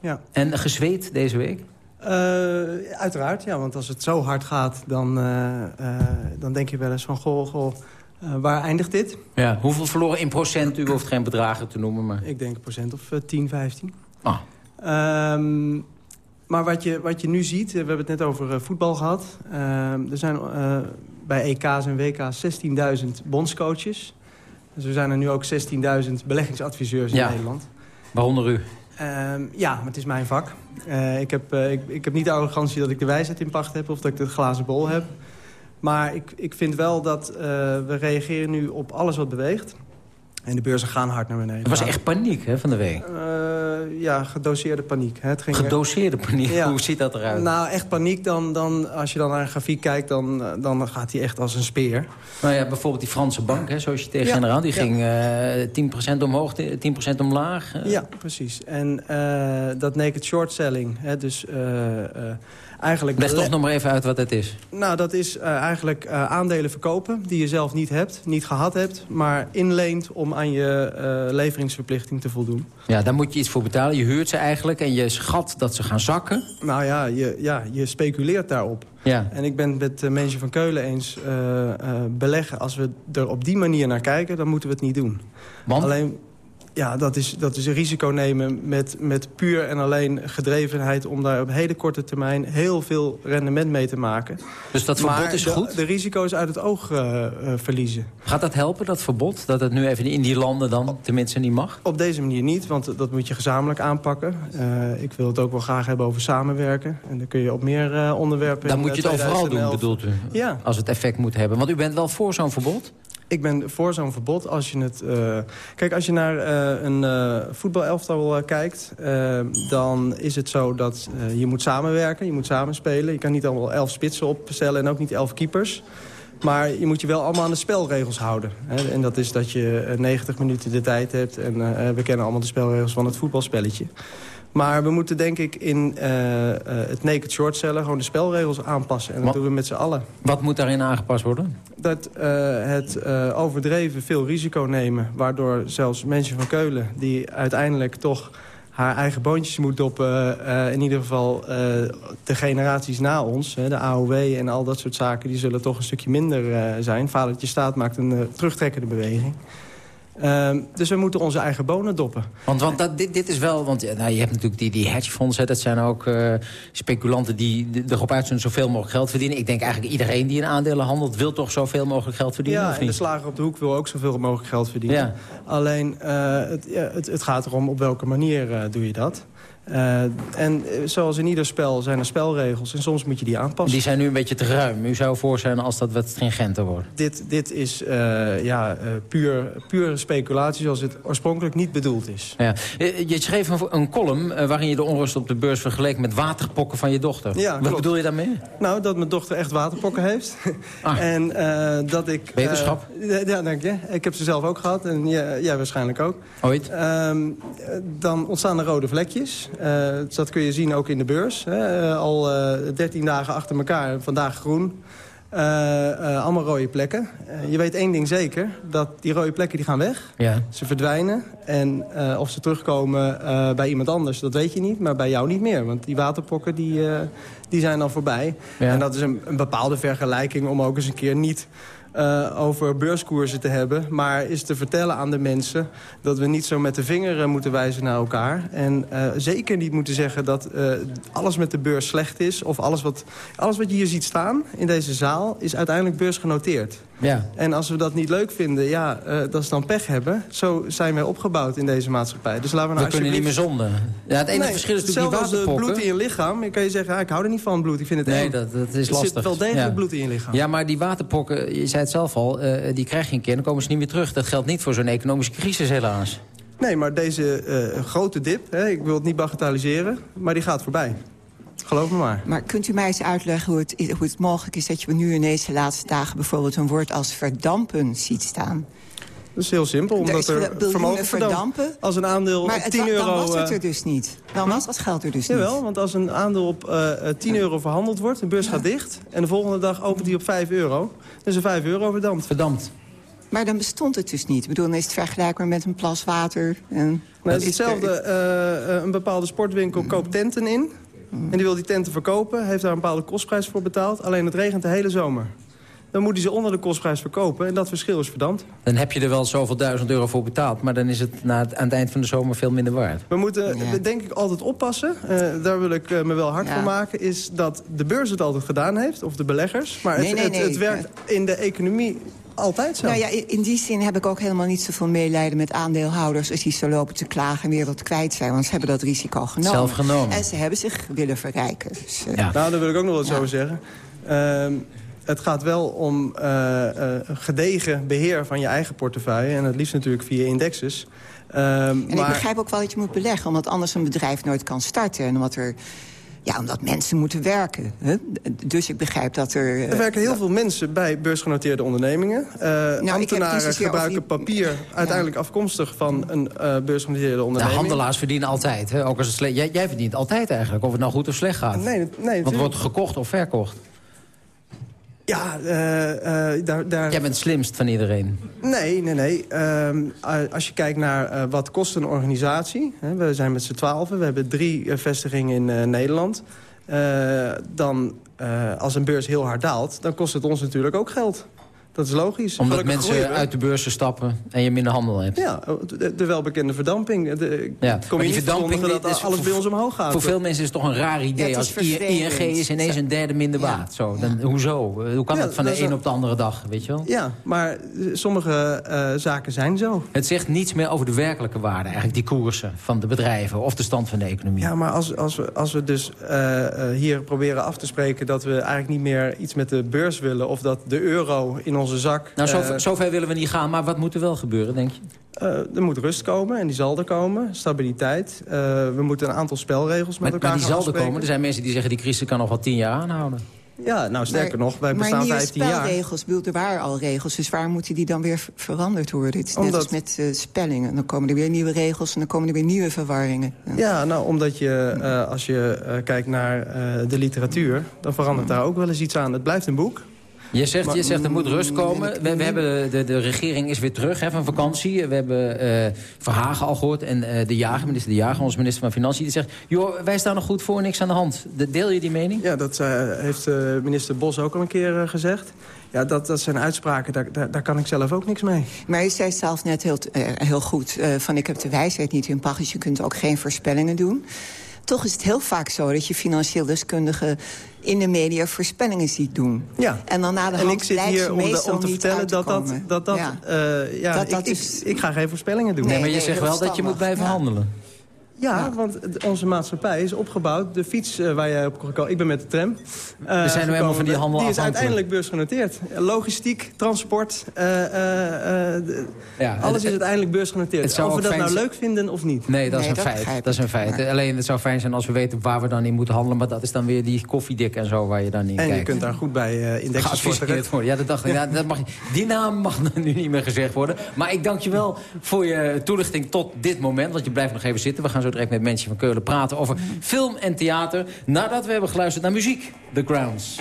Ja. En gezweet deze week? Uh, uiteraard, ja. Want als het zo hard gaat, dan, uh, uh, dan denk je wel eens van... goh, goh, waar eindigt dit? Ja. Hoeveel verloren in procent? U hoeft geen bedragen te noemen, maar... Ik denk een procent of 10, 15. Ah. Um, maar wat je, wat je nu ziet, we hebben het net over voetbal gehad. er zijn bij EK's en WK's 16.000 bondscoaches. Dus er zijn er nu ook 16.000 beleggingsadviseurs in ja. Nederland. Waaronder u? Um, ja, maar het is mijn vak. Uh, ik, heb, uh, ik, ik heb niet de arrogantie dat ik de wijsheid in pacht heb... of dat ik de glazen bol heb. Maar ik, ik vind wel dat uh, we reageren nu op alles wat beweegt. En de beurzen gaan hard naar beneden. Er was echt paniek hè, van de week. Uh, ja, gedoseerde paniek. Hè. Het ging gedoseerde paniek? Ja. Hoe ziet dat eruit? Nou, echt paniek. Dan, dan, als je dan naar een grafiek kijkt, dan, dan gaat hij echt als een speer. Nou ja, bijvoorbeeld die Franse bank, hè, zoals je tegen ja. generaal... die ging uh, 10% omhoog, 10% omlaag. Uh. Ja, precies. En dat naked short selling, hè, dus... Eigenlijk Leg toch nog maar even uit wat het is. Nou, dat is uh, eigenlijk uh, aandelen verkopen die je zelf niet hebt, niet gehad hebt... maar inleent om aan je uh, leveringsverplichting te voldoen. Ja, daar moet je iets voor betalen. Je huurt ze eigenlijk en je schat dat ze gaan zakken. Nou ja, je, ja, je speculeert daarop. Ja. En ik ben het met mensen van Keulen eens beleggen. Als we er op die manier naar kijken, dan moeten we het niet doen. Want? Alleen, ja, dat is, dat is een risico nemen met, met puur en alleen gedrevenheid... om daar op hele korte termijn heel veel rendement mee te maken. Dus dat verbod Maar is de, goed? de risico's uit het oog eh, eh, verliezen. Gaat dat helpen, dat verbod? Dat het nu even in die landen dan tenminste niet mag? Op deze manier niet, want dat moet je gezamenlijk aanpakken. Eh, ik wil het ook wel graag hebben over samenwerken. En dan kun je op meer onderwerpen... Dan in, moet je het overal doen, 2011 bedoelt u? Ja. Als het effect moet hebben. Want u bent wel voor zo'n verbod? Ik ben voor zo'n verbod als je het... eh, kijk, als je naar eh, een eh voetbalelftal kijkt... dan is het zo dat je moet samenwerken, je moet samenspelen. Je kan niet allemaal elf spitsen opstellen en ook niet elf keepers. Maar je moet je wel allemaal aan de spelregels houden. Hè? En dat is dat je eh, 90 minuten de tijd hebt. En we kennen allemaal de spelregels van het voetbalspelletje. Maar we moeten denk ik in eh, eh, het naked short cellen gewoon de spelregels aanpassen. En dat doen we met z'n allen Wat moet daarin aangepast worden? dat eh, het overdreven veel risico nemen... waardoor zelfs mensen van Keulen... die uiteindelijk toch haar eigen boontjes moet doppen... in ieder geval de generaties na ons, hè, de AOW en al dat soort zaken... die zullen toch een stukje minder zijn. Vadertje Staat maakt een terugtrekkende beweging. Ehm, dus we moeten onze eigen bonen doppen. Want, want dat, dit, dit is wel, want nou, je hebt natuurlijk die, die hedgefondsen. Dat zijn ook eh, speculanten die erop uit zijn zoveel mogelijk geld verdienen. Ik denk eigenlijk iedereen die in aandelen handelt... wil toch zoveel mogelijk geld verdienen, Ja, of en de niet? slager op de hoek wil ook zoveel mogelijk geld verdienen. Ja. Alleen, eh, het, ja, het, het gaat erom op welke manier eh, doe je dat. Eh, en eh, zoals in ieder spel zijn er spelregels en soms moet je die aanpassen. Die zijn nu een beetje te ruim. U zou voor zijn als dat wat stringenter wordt. Dit, dit is eh, ja, eh, puur, pure speculatie zoals het oorspronkelijk niet bedoeld is. Ja. Je schreef een, een column waarin je de onrust op de beurs vergeleek... met waterpokken van je dochter. Ja, Wat klopt. bedoel je daarmee? Nou, dat mijn dochter echt waterpokken heeft. en eh, dat ik... Wetenschap. ja, dank je. Ik heb ze zelf ook gehad en jij, jij waarschijnlijk ook. Ooit? Ehm, eh, dan ontstaan er rode vlekjes. Eh, dat kun je zien ook in de beurs. Hè. Eh, al eh 13 dagen achter elkaar, vandaag groen. Eh, eh, allemaal rode plekken. Eh, je weet één ding zeker, dat die rode plekken die gaan weg. Ja. Ze verdwijnen. En eh, of ze terugkomen eh, bij iemand anders, dat weet je niet. Maar bij jou niet meer. Want die waterpokken die, eh, die zijn al voorbij. Ja. En dat is een, een bepaalde vergelijking om ook eens een keer niet... eh, over beurskoersen te hebben. Maar is te vertellen aan de mensen dat we niet zo met de vinger eh, moeten wijzen naar elkaar. En eh, zeker niet moeten zeggen dat alles met de beurs slecht is. Of alles wat, alles wat je hier ziet staan in deze zaal is uiteindelijk beursgenoteerd. Ja. En als we dat niet leuk vinden, ja, dat is dan pech hebben. Zo zijn wij opgebouwd in deze maatschappij. Dus laten we We nou kunnen niet meer zonden. Ja, het enige Nee, verschil is natuurlijk die hetzelfde waterpokken. bloed in je lichaam. Dan kan je zeggen, ah, ik hou er niet van bloed. Ik vind het Nee, eng. dat, dat is er lastig. zit wel degelijk Ja. bloed in je lichaam. Ja, maar die waterpokken, je zei zelf al, eh, die krijg je een keer... en dan komen ze niet meer terug. Dat geldt niet voor zo'n economische crisis helaas. Nee, maar deze eh, grote dip, hè, ik wil het niet bagatelliseren, maar die gaat voorbij. Geloof me maar. Maar kunt u mij eens uitleggen hoe het, hoe het mogelijk is... dat je nu in deze laatste dagen bijvoorbeeld een woord als verdampen ziet staan? Dat is heel simpel, omdat er vermogen verdampt. verdampen. Als een aandeel Maar op het 10 wa- euro... dan was het eh, er dus niet. Dan was dat geld er dus niet. Jawel, want als een aandeel op eh, eh, 10 euro verhandeld wordt, de beurs gaat dicht... en de volgende dag opent die op 5 euro, dan is er 5 euro verdampt. Verdampt. Maar dan bestond het dus niet. Ik bedoel, dan is het vergelijkbaar met een plas water. En Nou, het is hetzelfde. eh, eh, een bepaalde sportwinkel koopt tenten in. En die wil die tenten verkopen. Heeft daar een bepaalde kostprijs voor betaald. Alleen het regent de hele zomer. Dan moet hij ze onder de kostprijs verkopen. En dat verschil is verdampt. Dan heb je er wel zoveel duizend euro voor betaald... maar dan is het na het, aan het eind van de zomer veel minder waard. We moeten denk ik altijd oppassen. eh, daar wil ik eh, me wel hard Ja. voor maken. Is dat de beurs het altijd gedaan heeft. Of de beleggers. Maar het, Nee, het, nee. het werkt in de economie altijd zo. Nou ja, in in die zin heb ik ook helemaal niet zoveel medelijden met aandeelhouders... als die zo lopen te klagen en weer wat kwijt zijn. Want ze hebben dat risico genomen. Zelf genomen. En ze hebben zich willen verrijken. Dus, eh, Ja. Nou, daar wil ik ook nog wat over zeggen. Ehm, het gaat wel om eh, eh, gedegen beheer van je eigen portefeuille. En het liefst natuurlijk via indexes. Ehm, En ik maar begrijp ook wel dat je moet beleggen... omdat anders een bedrijf nooit kan starten. En omdat er... Ja, omdat mensen moeten werken. Hè? Dus ik begrijp dat er... eh, er werken heel veel mensen bij beursgenoteerde ondernemingen. Eh, Nou, ambtenaren gebruiken die- papier uiteindelijk afkomstig van een eh beursgenoteerde De onderneming. handelaars verdienen altijd. Hè? Ook als het slecht, jij, jij verdient altijd eigenlijk, of het nou goed of slecht gaat. Nee, nee, Want het wordt gekocht of verkocht. Ja, eh, eh, daar, daar... Jij bent het slimst van iedereen. Nee, nee, nee. Ehm, eh, als je kijkt naar wat kost een organisatie... Hè, we zijn met z'n twaalfen, we hebben drie vestigingen in Nederland... dan, als een beurs heel hard daalt, dan kost het ons natuurlijk ook geld. Dat is logisch. Omdat Gelukkig mensen groeien uit de beurzen stappen en je minder handel hebt. Ja, de, de welbekende verdamping. De, Ja, kom maar je die niet verdamping dat is alles voor- bij ons omhoog gaat. Voor veel mensen is het toch een raar idee Ja, het als. ING is ineens een derde minder waard. Zo, dan, hoezo? Hoe kan Ja, dat van dat de een op de andere dag, weet je wel? Ja, maar sommige eh, zaken zijn zo. Het zegt niets meer over de werkelijke waarde, eigenlijk die koersen van de bedrijven of de stand van de economie. Ja, maar als, als, we, als we dus eh, eh, hier proberen af te spreken... dat we eigenlijk niet meer iets met de beurs willen... of dat de euro in onze zak... Nou, zo, eh, zover willen we niet gaan, maar wat moet er wel gebeuren, denk je? eh, er moet rust komen en die zal er komen. Stabiliteit. Eh, we moeten een aantal spelregels met Maar, elkaar maar die zal er komen. Er zijn mensen die zeggen die crisis kan nog wel tien jaar aanhouden. Ja, nou sterker Maar- nog, wij maar bestaan nieuwe 15 jaar. spelregels, bedoel, er waren al regels, dus waar moeten die dan weer ver- veranderd worden? Het is net Omdat- als met eh, spellingen. Dan komen er weer nieuwe regels en dan komen er weer nieuwe verwarringen. Ja, nou, omdat je, eh, als je eh, kijkt naar eh, de literatuur... dan verandert daar ook wel eens iets aan. Het blijft een boek. Je zegt, Maar- je zegt er moet rust komen. We, we hebben de, de regering is weer terug hè, van vakantie. We hebben eh, Verhagen al gehoord. En eh, de jager, minister De Jager, onze minister van Financiën... die zegt, joh, wij staan er goed voor, niks aan de hand. De- Deel je die mening? Ja, dat eh, heeft eh, minister Bos ook al een keer gezegd. Ja, dat, dat zijn uitspraken, daar, daar, daar kan ik zelf ook niks mee. Maar u zei zelf net heel, heel goed eh, van ik heb de wijsheid niet in pacht... dus je kunt ook geen voorspellingen doen. Toch is het heel vaak zo dat je financieel deskundigen in de media voorspellingen ziet doen. Ja. En dan na de en hand ik zit blijkt hier ze om, de- meestal om te niet vertellen uit te dat dat... komen. dat, dat Ja. eh, ja, Dat- dat ik, is- ik, ik ga geen voorspellingen doen. Nee, maar je nee, zegt wel dat je moet blijven ja. handelen. Ja, want onze maatschappij is opgebouwd. De fiets eh, waar jij op gekomen... Ik ben met de tram. eh, We zijn nu helemaal van die handel Die is uiteindelijk beursgenoteerd. Logistiek, transport, eh, eh, eh, Ja, alles het- is uiteindelijk beursgenoteerd. het zou of we dat nou leuk vinden of niet. Nee, dat is een dat feit. begrijp Dat is een feit. Alleen het zou fijn zijn als we weten waar we dan in moeten handelen. Maar dat is dan weer die koffiedik en zo waar je dan in En je kijkt. kunt daar goed bij eh indexen worden. Ja, dat dacht ik. Ja, dat mag, die naam mag nu niet meer gezegd worden. Maar ik dank je wel voor je toelichting tot dit moment. Want je blijft nog even zitten. We gaan zo direct met mensen van Keulen praten over film en theater. Nadat we hebben geluisterd naar muziek. The Grounds.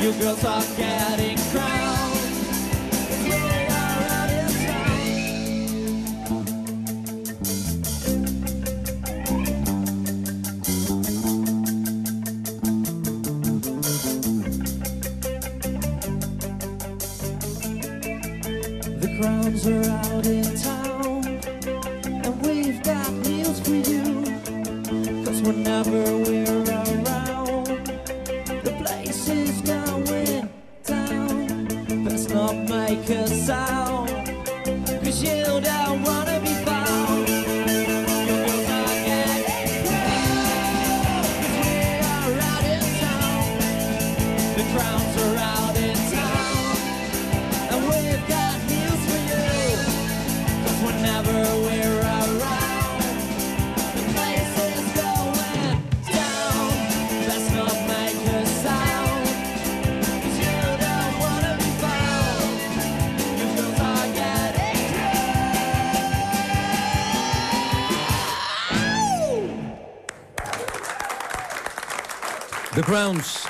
Your girls are getting crowned.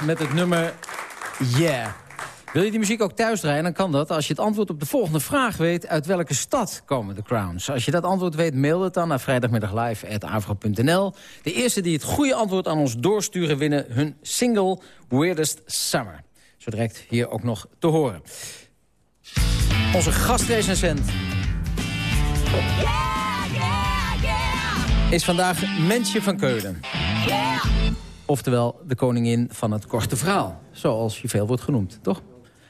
Met het nummer Yeah. Wil je die muziek ook thuis draaien, dan kan dat als je het antwoord op de volgende vraag weet... uit welke stad komen de Crowns. Als je dat antwoord weet, mail het dan naar vrijdagmiddaglive.avro.nl. De eerste die het goede antwoord aan ons doorsturen... winnen hun single Weirdest Summer. Zo direct hier ook nog te horen. Onze gastrecensent is vandaag Mensje van Keulen. Oftewel de koningin van het korte verhaal. Zoals je veel wordt genoemd, toch?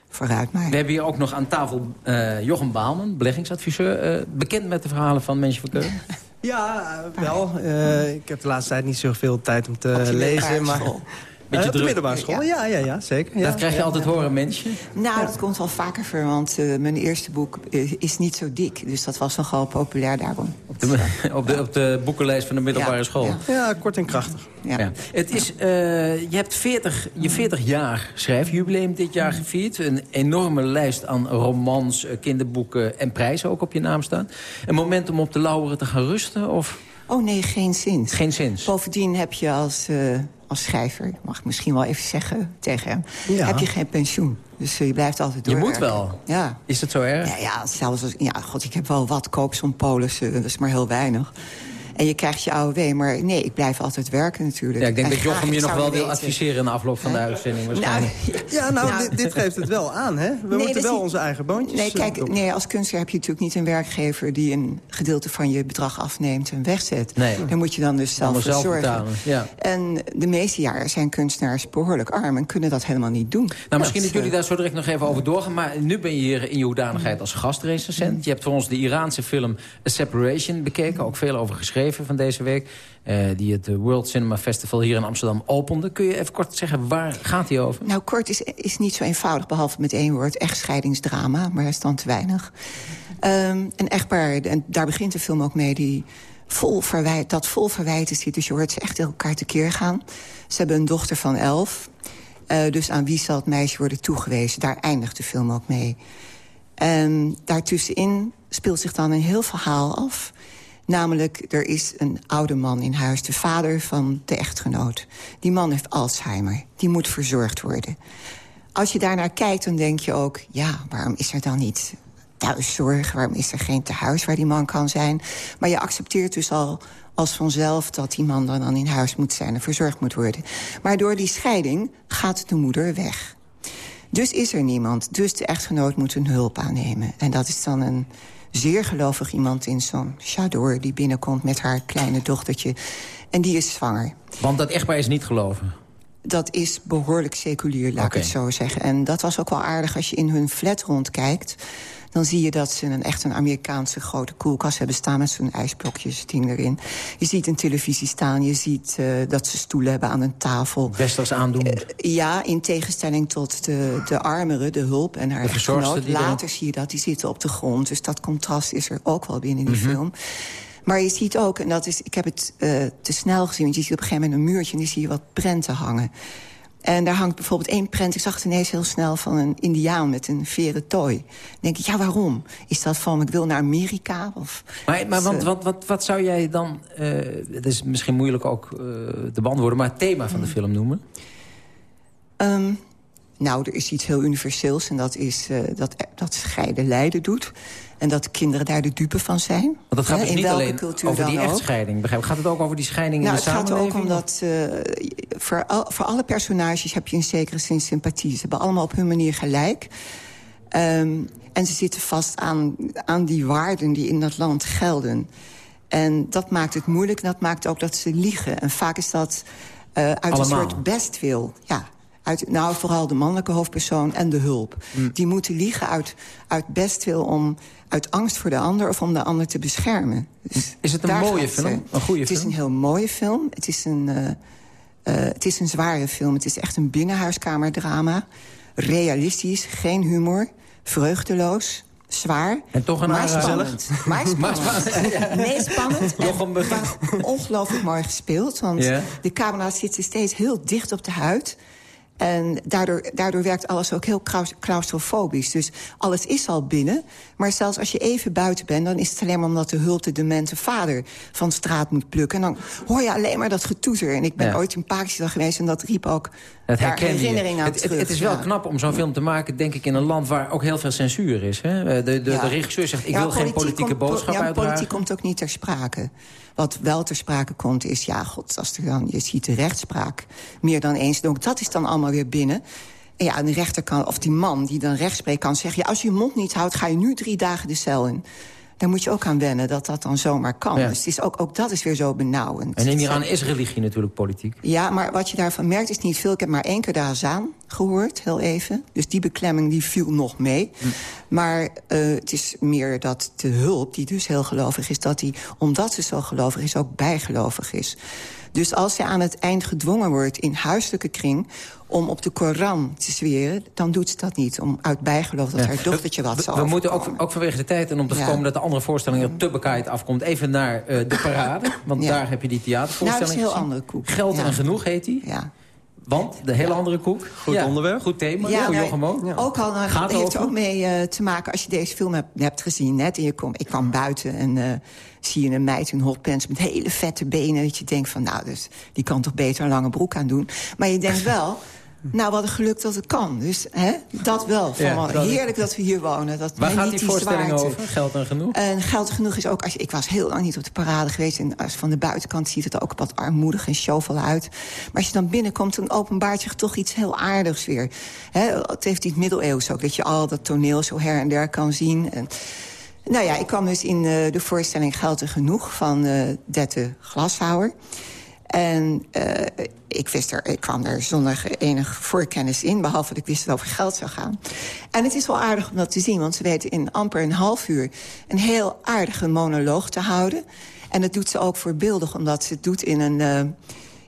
Vooruit maar. We hebben hier ook nog aan tafel uh, Jochem Baalman, beleggingsadviseur. Uh, bekend met de verhalen van Mensje van Keulen? Ja, wel. Uh, ik heb de laatste tijd niet zoveel tijd om te lezen. Maar... Beetje uh, op de middelbare school, ja, ja, ja, zeker. Ja. Dat krijg je altijd horen, mensje? Nou, dat komt wel vaker voor, want uh, mijn eerste boek is niet zo dik. Dus dat was nogal populair daarom. Op de, op de, op de boekenlijst van de middelbare ja, school? Ja. kort en krachtig. Ja. Het is, uh, je hebt 40, je 40 jaar schrijfjubileum dit jaar gevierd. Een enorme lijst aan romans, kinderboeken en prijzen ook op je naam staan. Een moment om op de lauweren te gaan rusten? Of... Oh nee, geen zins. Geen zins. Bovendien heb je als, uh, als schrijver, mag ik misschien wel even zeggen tegen hem... Ja. heb je geen pensioen. Dus uh, je blijft altijd door. Je moet wel. Ja. Is het zo erg? Ja, ja zelfs als, ja, god, ik heb wel wat koopsom polissen, dat is maar heel weinig. En je krijgt je AOW, maar nee, ik blijf altijd werken natuurlijk. Ja, ik denk en dat Jochem je nog wel wil adviseren... in de afloop van de uitzending waarschijnlijk. Nou, ja, nou, nou dit, dit, geeft het wel aan, hè? We nee, moeten wel onze eigen boontjes... Nee, kijk, nee, als kunstenaar heb je natuurlijk niet een werkgever... die een gedeelte van je bedrag afneemt en wegzet. Nee. Daar moet je dan dus zelf voor zelf zorgen. Betalen, ja. En de meeste jaren zijn kunstenaars behoorlijk arm... en kunnen dat helemaal niet doen. Nou, misschien dat, dat jullie daar zo direct nog even over doorgaan... maar nu ben je hier in je hoedanigheid als gastrecensent. Je hebt voor ons de Iraanse film A Separation bekeken. Ook veel over geschreven van deze week. Uh, die het World Cinema Festival hier in Amsterdam opende. Kun je even kort zeggen, waar gaat die over? Nou, kort is, is niet zo eenvoudig, behalve met één woord. Echtscheidingsdrama, maar dat is dan te weinig. Um, een echtpaar, en daar begint de film ook mee... die vol verwijt, dat vol verwijten zit. Dus je hoort ze echt elkaar tekeer gaan. Ze hebben een dochter van elf. Uh, dus aan wie zal het meisje worden toegewezen? Daar eindigt de film ook mee. En daartussenin speelt zich dan een heel verhaal af... Namelijk, er is een oude man in huis, de vader van de echtgenoot. Die man heeft Alzheimer, die moet verzorgd worden. Als je daarnaar kijkt, dan denk je ook... ja, waarom is er dan niet thuiszorg? Waarom is er geen tehuis waar die man kan zijn? Maar je accepteert dus al als vanzelf dat die man dan in huis moet zijn... en verzorgd moet worden. Maar door die scheiding gaat de moeder weg. Dus is er niemand. Dus de echtgenoot moet een hulp aannemen. En dat is dan een zeer gelovig iemand in zo'n chador... die binnenkomt met haar kleine dochtertje. En die is zwanger. Want dat echtpaar is niet geloven? Dat is behoorlijk seculier, laat okay. ik het zo zeggen. En dat was ook wel aardig als je in hun flat rondkijkt dan zie je dat ze een echt een Amerikaanse grote koelkast hebben staan... met zo'n ijsblokjes ding erin. Je ziet een televisie staan, je ziet uh, dat ze stoelen hebben aan een tafel. Westers aandoen. Uh, ja, in tegenstelling tot de, de armere, de hulp en haar echtgenoot. Later zie je dat, die zitten op de grond. Dus dat contrast is er ook wel binnen die mm -hmm. film. Maar je ziet ook, en dat is, ik heb het uh, te snel gezien... want je ziet op een gegeven moment een muurtje en die zie je wat prenten hangen. En daar hangt bijvoorbeeld één prent, ik zag het ineens heel snel... van een indiaan met een veren tooi. Dan denk ik, ja, waarom? Is dat van, ik wil naar Amerika? Of, maar maar want, wat, wat, wat zou jij dan, uh, het is misschien moeilijk ook uh, te beantwoorden... maar het thema van de film noemen? Um, nou, er is iets heel universeels en dat is uh, dat, dat scheiden lijden doet. En dat de kinderen daar de dupe van zijn. Want dat gaat dus niet alleen over die echtscheiding. Begrijp. Gaat het ook over die scheiding nou, in de samenleving? Het gaat ook om dat... Uh, voor, al, voor alle personages heb je in zekere zin sympathie. Ze hebben allemaal op hun manier gelijk. Um, en ze zitten vast aan, aan die waarden die in dat land gelden. En dat maakt het moeilijk. En dat maakt ook dat ze liegen. En vaak is dat uh, uit allemaal. een soort bestwil. Ja, uit, nou, vooral de mannelijke hoofdpersoon en de hulp. Mm. Die moeten liegen uit, uit bestwil om uit angst voor de ander of om de ander te beschermen. Dus is het een mooie film? Ze, een goede het film? is een heel mooie film. Het is een, uh, uh, het is een zware film. Het is echt een binnenhuiskamerdrama. Realistisch, geen humor, vreugdeloos, zwaar. En toch een maar spannend. Maar spannend. Maar spannend. ja. Nee, spannend. En, maar ongelooflijk mooi gespeeld. Want de camera zit steeds heel dicht op de huid. En daardoor, daardoor werkt alles ook heel claus- claustrofobisch. Dus alles is al binnen. Maar zelfs als je even buiten bent... dan is het alleen maar omdat de hulp de demente vader van straat moet plukken. En dan hoor je alleen maar dat getoeter. En ik ben Ja. ooit in Pakistan geweest en dat riep ook daar herinneringen aan Het, het, terug. het is wel ja. knap om zo'n film te maken, denk ik, in een land waar ook heel veel censuur is. Hè? De, de, de, Ja. de regisseur zegt, ik Ja, wil geen politiek politieke komt- boodschap ja, uitdragen. politiek komt ook niet ter sprake. Wat wel ter sprake komt is, ja, god, als er dan, je ziet de rechtspraak meer dan eens. Ook dat is dan allemaal weer binnen. Ja, en de rechter kan, of die man die dan rechtspreekt kan zeggen... ja, als je je mond niet houdt, ga je nu drie dagen de cel in. Daar moet je ook aan wennen dat dat dan zomaar kan. Ja. Dus het is ook, ook dat is weer zo benauwend. En in Iran is religie natuurlijk politiek. Ja, maar wat je daarvan merkt is niet veel. Ik heb maar één keer de azaan gehoord, heel even. Dus die beklemming die viel nog mee. Hm. Maar eh, het is meer dat de hulp, die dus heel gelovig is... dat die, omdat ze zo gelovig is, ook bijgelovig is. Dus als ze aan het eind gedwongen wordt in huiselijke kring... om op de Koran te zweren, dan doet ze dat niet. Om uit bijgeloof dat Ja. haar dochtertje wat We, zal we moeten ook, ook vanwege de tijd en om te Ja. voorkomen dat de andere voorstelling er te bekaaid afkomt... even naar eh, de parade, want Ja. daar heb je die Nou, dat theatervoorstelling is een heel andere koek. Geld Ja. en genoeg heet die. Ja. Want, de hele andere koek. Goed onderwerp. Goed thema, Ja, voor nou, Jochem ook. Ook al nou, Gaat heeft er ook mee eh, te maken als je deze film hebt, hebt gezien. Net, en je kom, ik kwam buiten en eh, zie je een meid in hotpants met hele vette benen. Dat je denkt van, nou, dus, die kan toch beter een lange broek aan doen. Maar je denkt wel, nou, wat een geluk dat het kan. Dus hè, dat wel. Van, Ja, wel dat- heerlijk dat we hier wonen. Dat Waar gaat niet die voorstelling zwaarte. over? Geld en genoeg? En geld genoeg is ook... Als je, ik was heel lang niet op de parade geweest. En als van de buitenkant ziet het ook wat armoedig en showvol uit. Maar als je dan binnenkomt, dan openbaart zich toch iets heel aardigs weer. Hè, het heeft iets middeleeuws ook. Dat je al dat toneel zo her en der kan zien. En, nou ja, ik kwam dus in eh, de voorstelling Geld en Genoeg van eh Dette Glashouwer. En eh, ik, wist er, ik kwam er zonder enig voorkennis in... behalve dat ik wist dat het over geld zou gaan. En het is wel aardig om dat te zien, want ze weten in amper een half uur... een heel aardige monoloog te houden. En dat doet ze ook voorbeeldig, omdat ze het doet in een,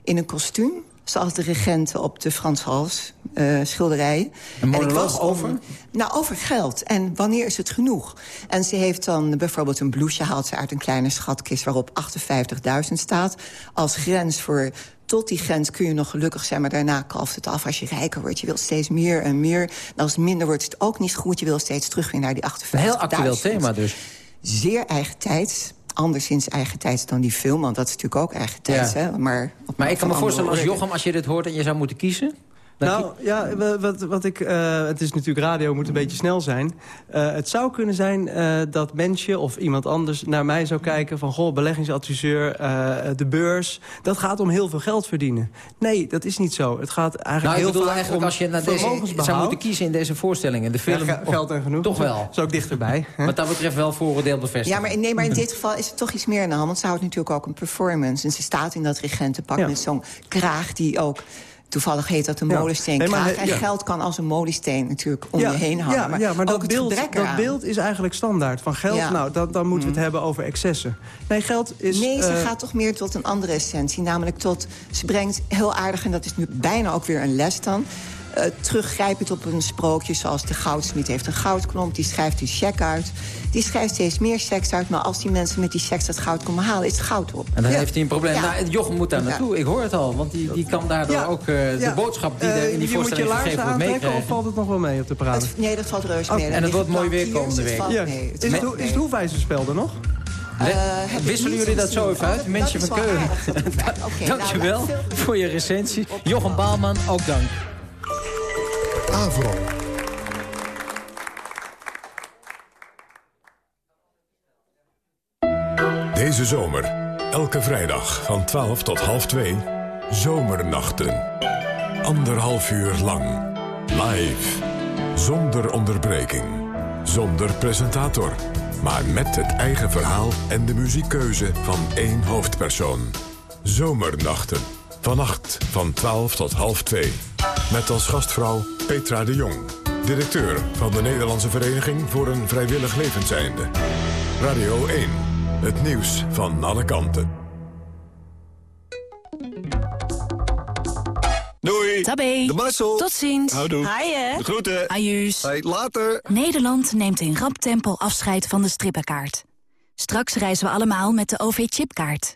in een kostuum... zoals de regenten op de Frans Hals eh, schilderijen. Een En ik monoloog om- over? nou, over geld. En wanneer is het genoeg? En ze heeft dan bijvoorbeeld een blouseje... haalt ze uit een kleine schatkist waarop 58.000 staat... als grens voor... Tot die grens kun je nog gelukkig zijn, maar daarna kalft het af als je rijker wordt. Je wilt steeds meer en meer. En als het minder wordt, is het ook niet goed. Je wil steeds terug weer naar die 58.000. Een heel actueel thema dus. Zeer eigen tijd. Anderszins eigen tijd dan die film, want dat is natuurlijk ook eigen tijd. Ja. Hè? Maar, Maar ik kan me voorstellen, als Jochem, als je dit hoort en je zou moeten kiezen... dan Nou ja, wa- wat, wat ik, eh, het is natuurlijk radio, moet een beetje snel zijn. Eh, het zou kunnen zijn eh, dat Mensje of iemand anders naar mij zou kijken... van, goh, beleggingsadviseur, eh, de beurs, dat gaat om heel veel geld verdienen. Nee, dat is niet zo. Het gaat eigenlijk Nou, ik heel bedoel vaak eigenlijk om als je naar deze vermogensbehoud. zou moeten kiezen in deze voorstellingen. De film, ge- geld en genoeg. Toch wel. Is ook dichterbij. hè? Wat dat betreft wel vooroordeel bevestigd. Ja, maar, nee, maar in dit geval is het toch iets meer aan de hand. Want ze houdt natuurlijk ook een performance. En ze staat in dat regentenpak Ja. met zo'n kraag die ook... Toevallig heet dat een Ja. Nee, En ja. geld kan als een molensteen natuurlijk om ja, je heen hangen. Ja, maar, maar dat, beeld, dat beeld is eigenlijk standaard. Van geld, nou, dan, dan moeten we het hebben over excessen. Nee, geld is... Nee, ze eh, gaat toch meer tot een andere essentie. Namelijk tot, ze brengt heel aardig, en dat is nu bijna ook weer een les dan... eh, teruggrijpend op een sprookje zoals de goudsmid heeft een goudklomp. Die schrijft een cheque uit. Die schrijft steeds meer checks uit. Maar als die mensen met die checks dat goud komen halen, is het goud op. En dan Ja. heeft hij een probleem. Ja. Nou, Jochem moet daar Ja. naartoe. Ik hoor het al. Want die, die kan daardoor Ja. ook eh, de Ja. boodschap die Eh, er in die je moet je voorstelling laarzen gegeven wordt aantrekken of meekrijgen. valt het nog wel mee op de? Het- nee, dat valt reuze Oké. mee. Dan En het wordt mooi weer komende dus week. mee. Het Is, het, is het hoefijzerspel er nog? Wisselen jullie dat zo even uit? Oh, Mensje dat van Keulen. nou, Dankjewel voor je recensie. Jochem Baalman, ook dank. Avro. Deze zomer, elke vrijdag van 12 tot half 2, Zomernachten. Anderhalf uur lang. Live. Zonder onderbreking. Zonder presentator. Maar met het eigen verhaal en de muziekkeuze van één hoofdpersoon. Zomernachten. Vannacht van 12 tot half 2. Met als gastvrouw Petra de Jong. Directeur van de Nederlandse Vereniging voor een Vrijwillig Levenseinde. Radio 1. Het nieuws van alle kanten. Doei. Tabé. De Marcel. Tot ziens. Houdoe. Haaien. De groeten. Ajuus. Hey, later. Nederland neemt in rap tempo afscheid van de strippenkaart. Straks reizen we allemaal met de OV-chipkaart.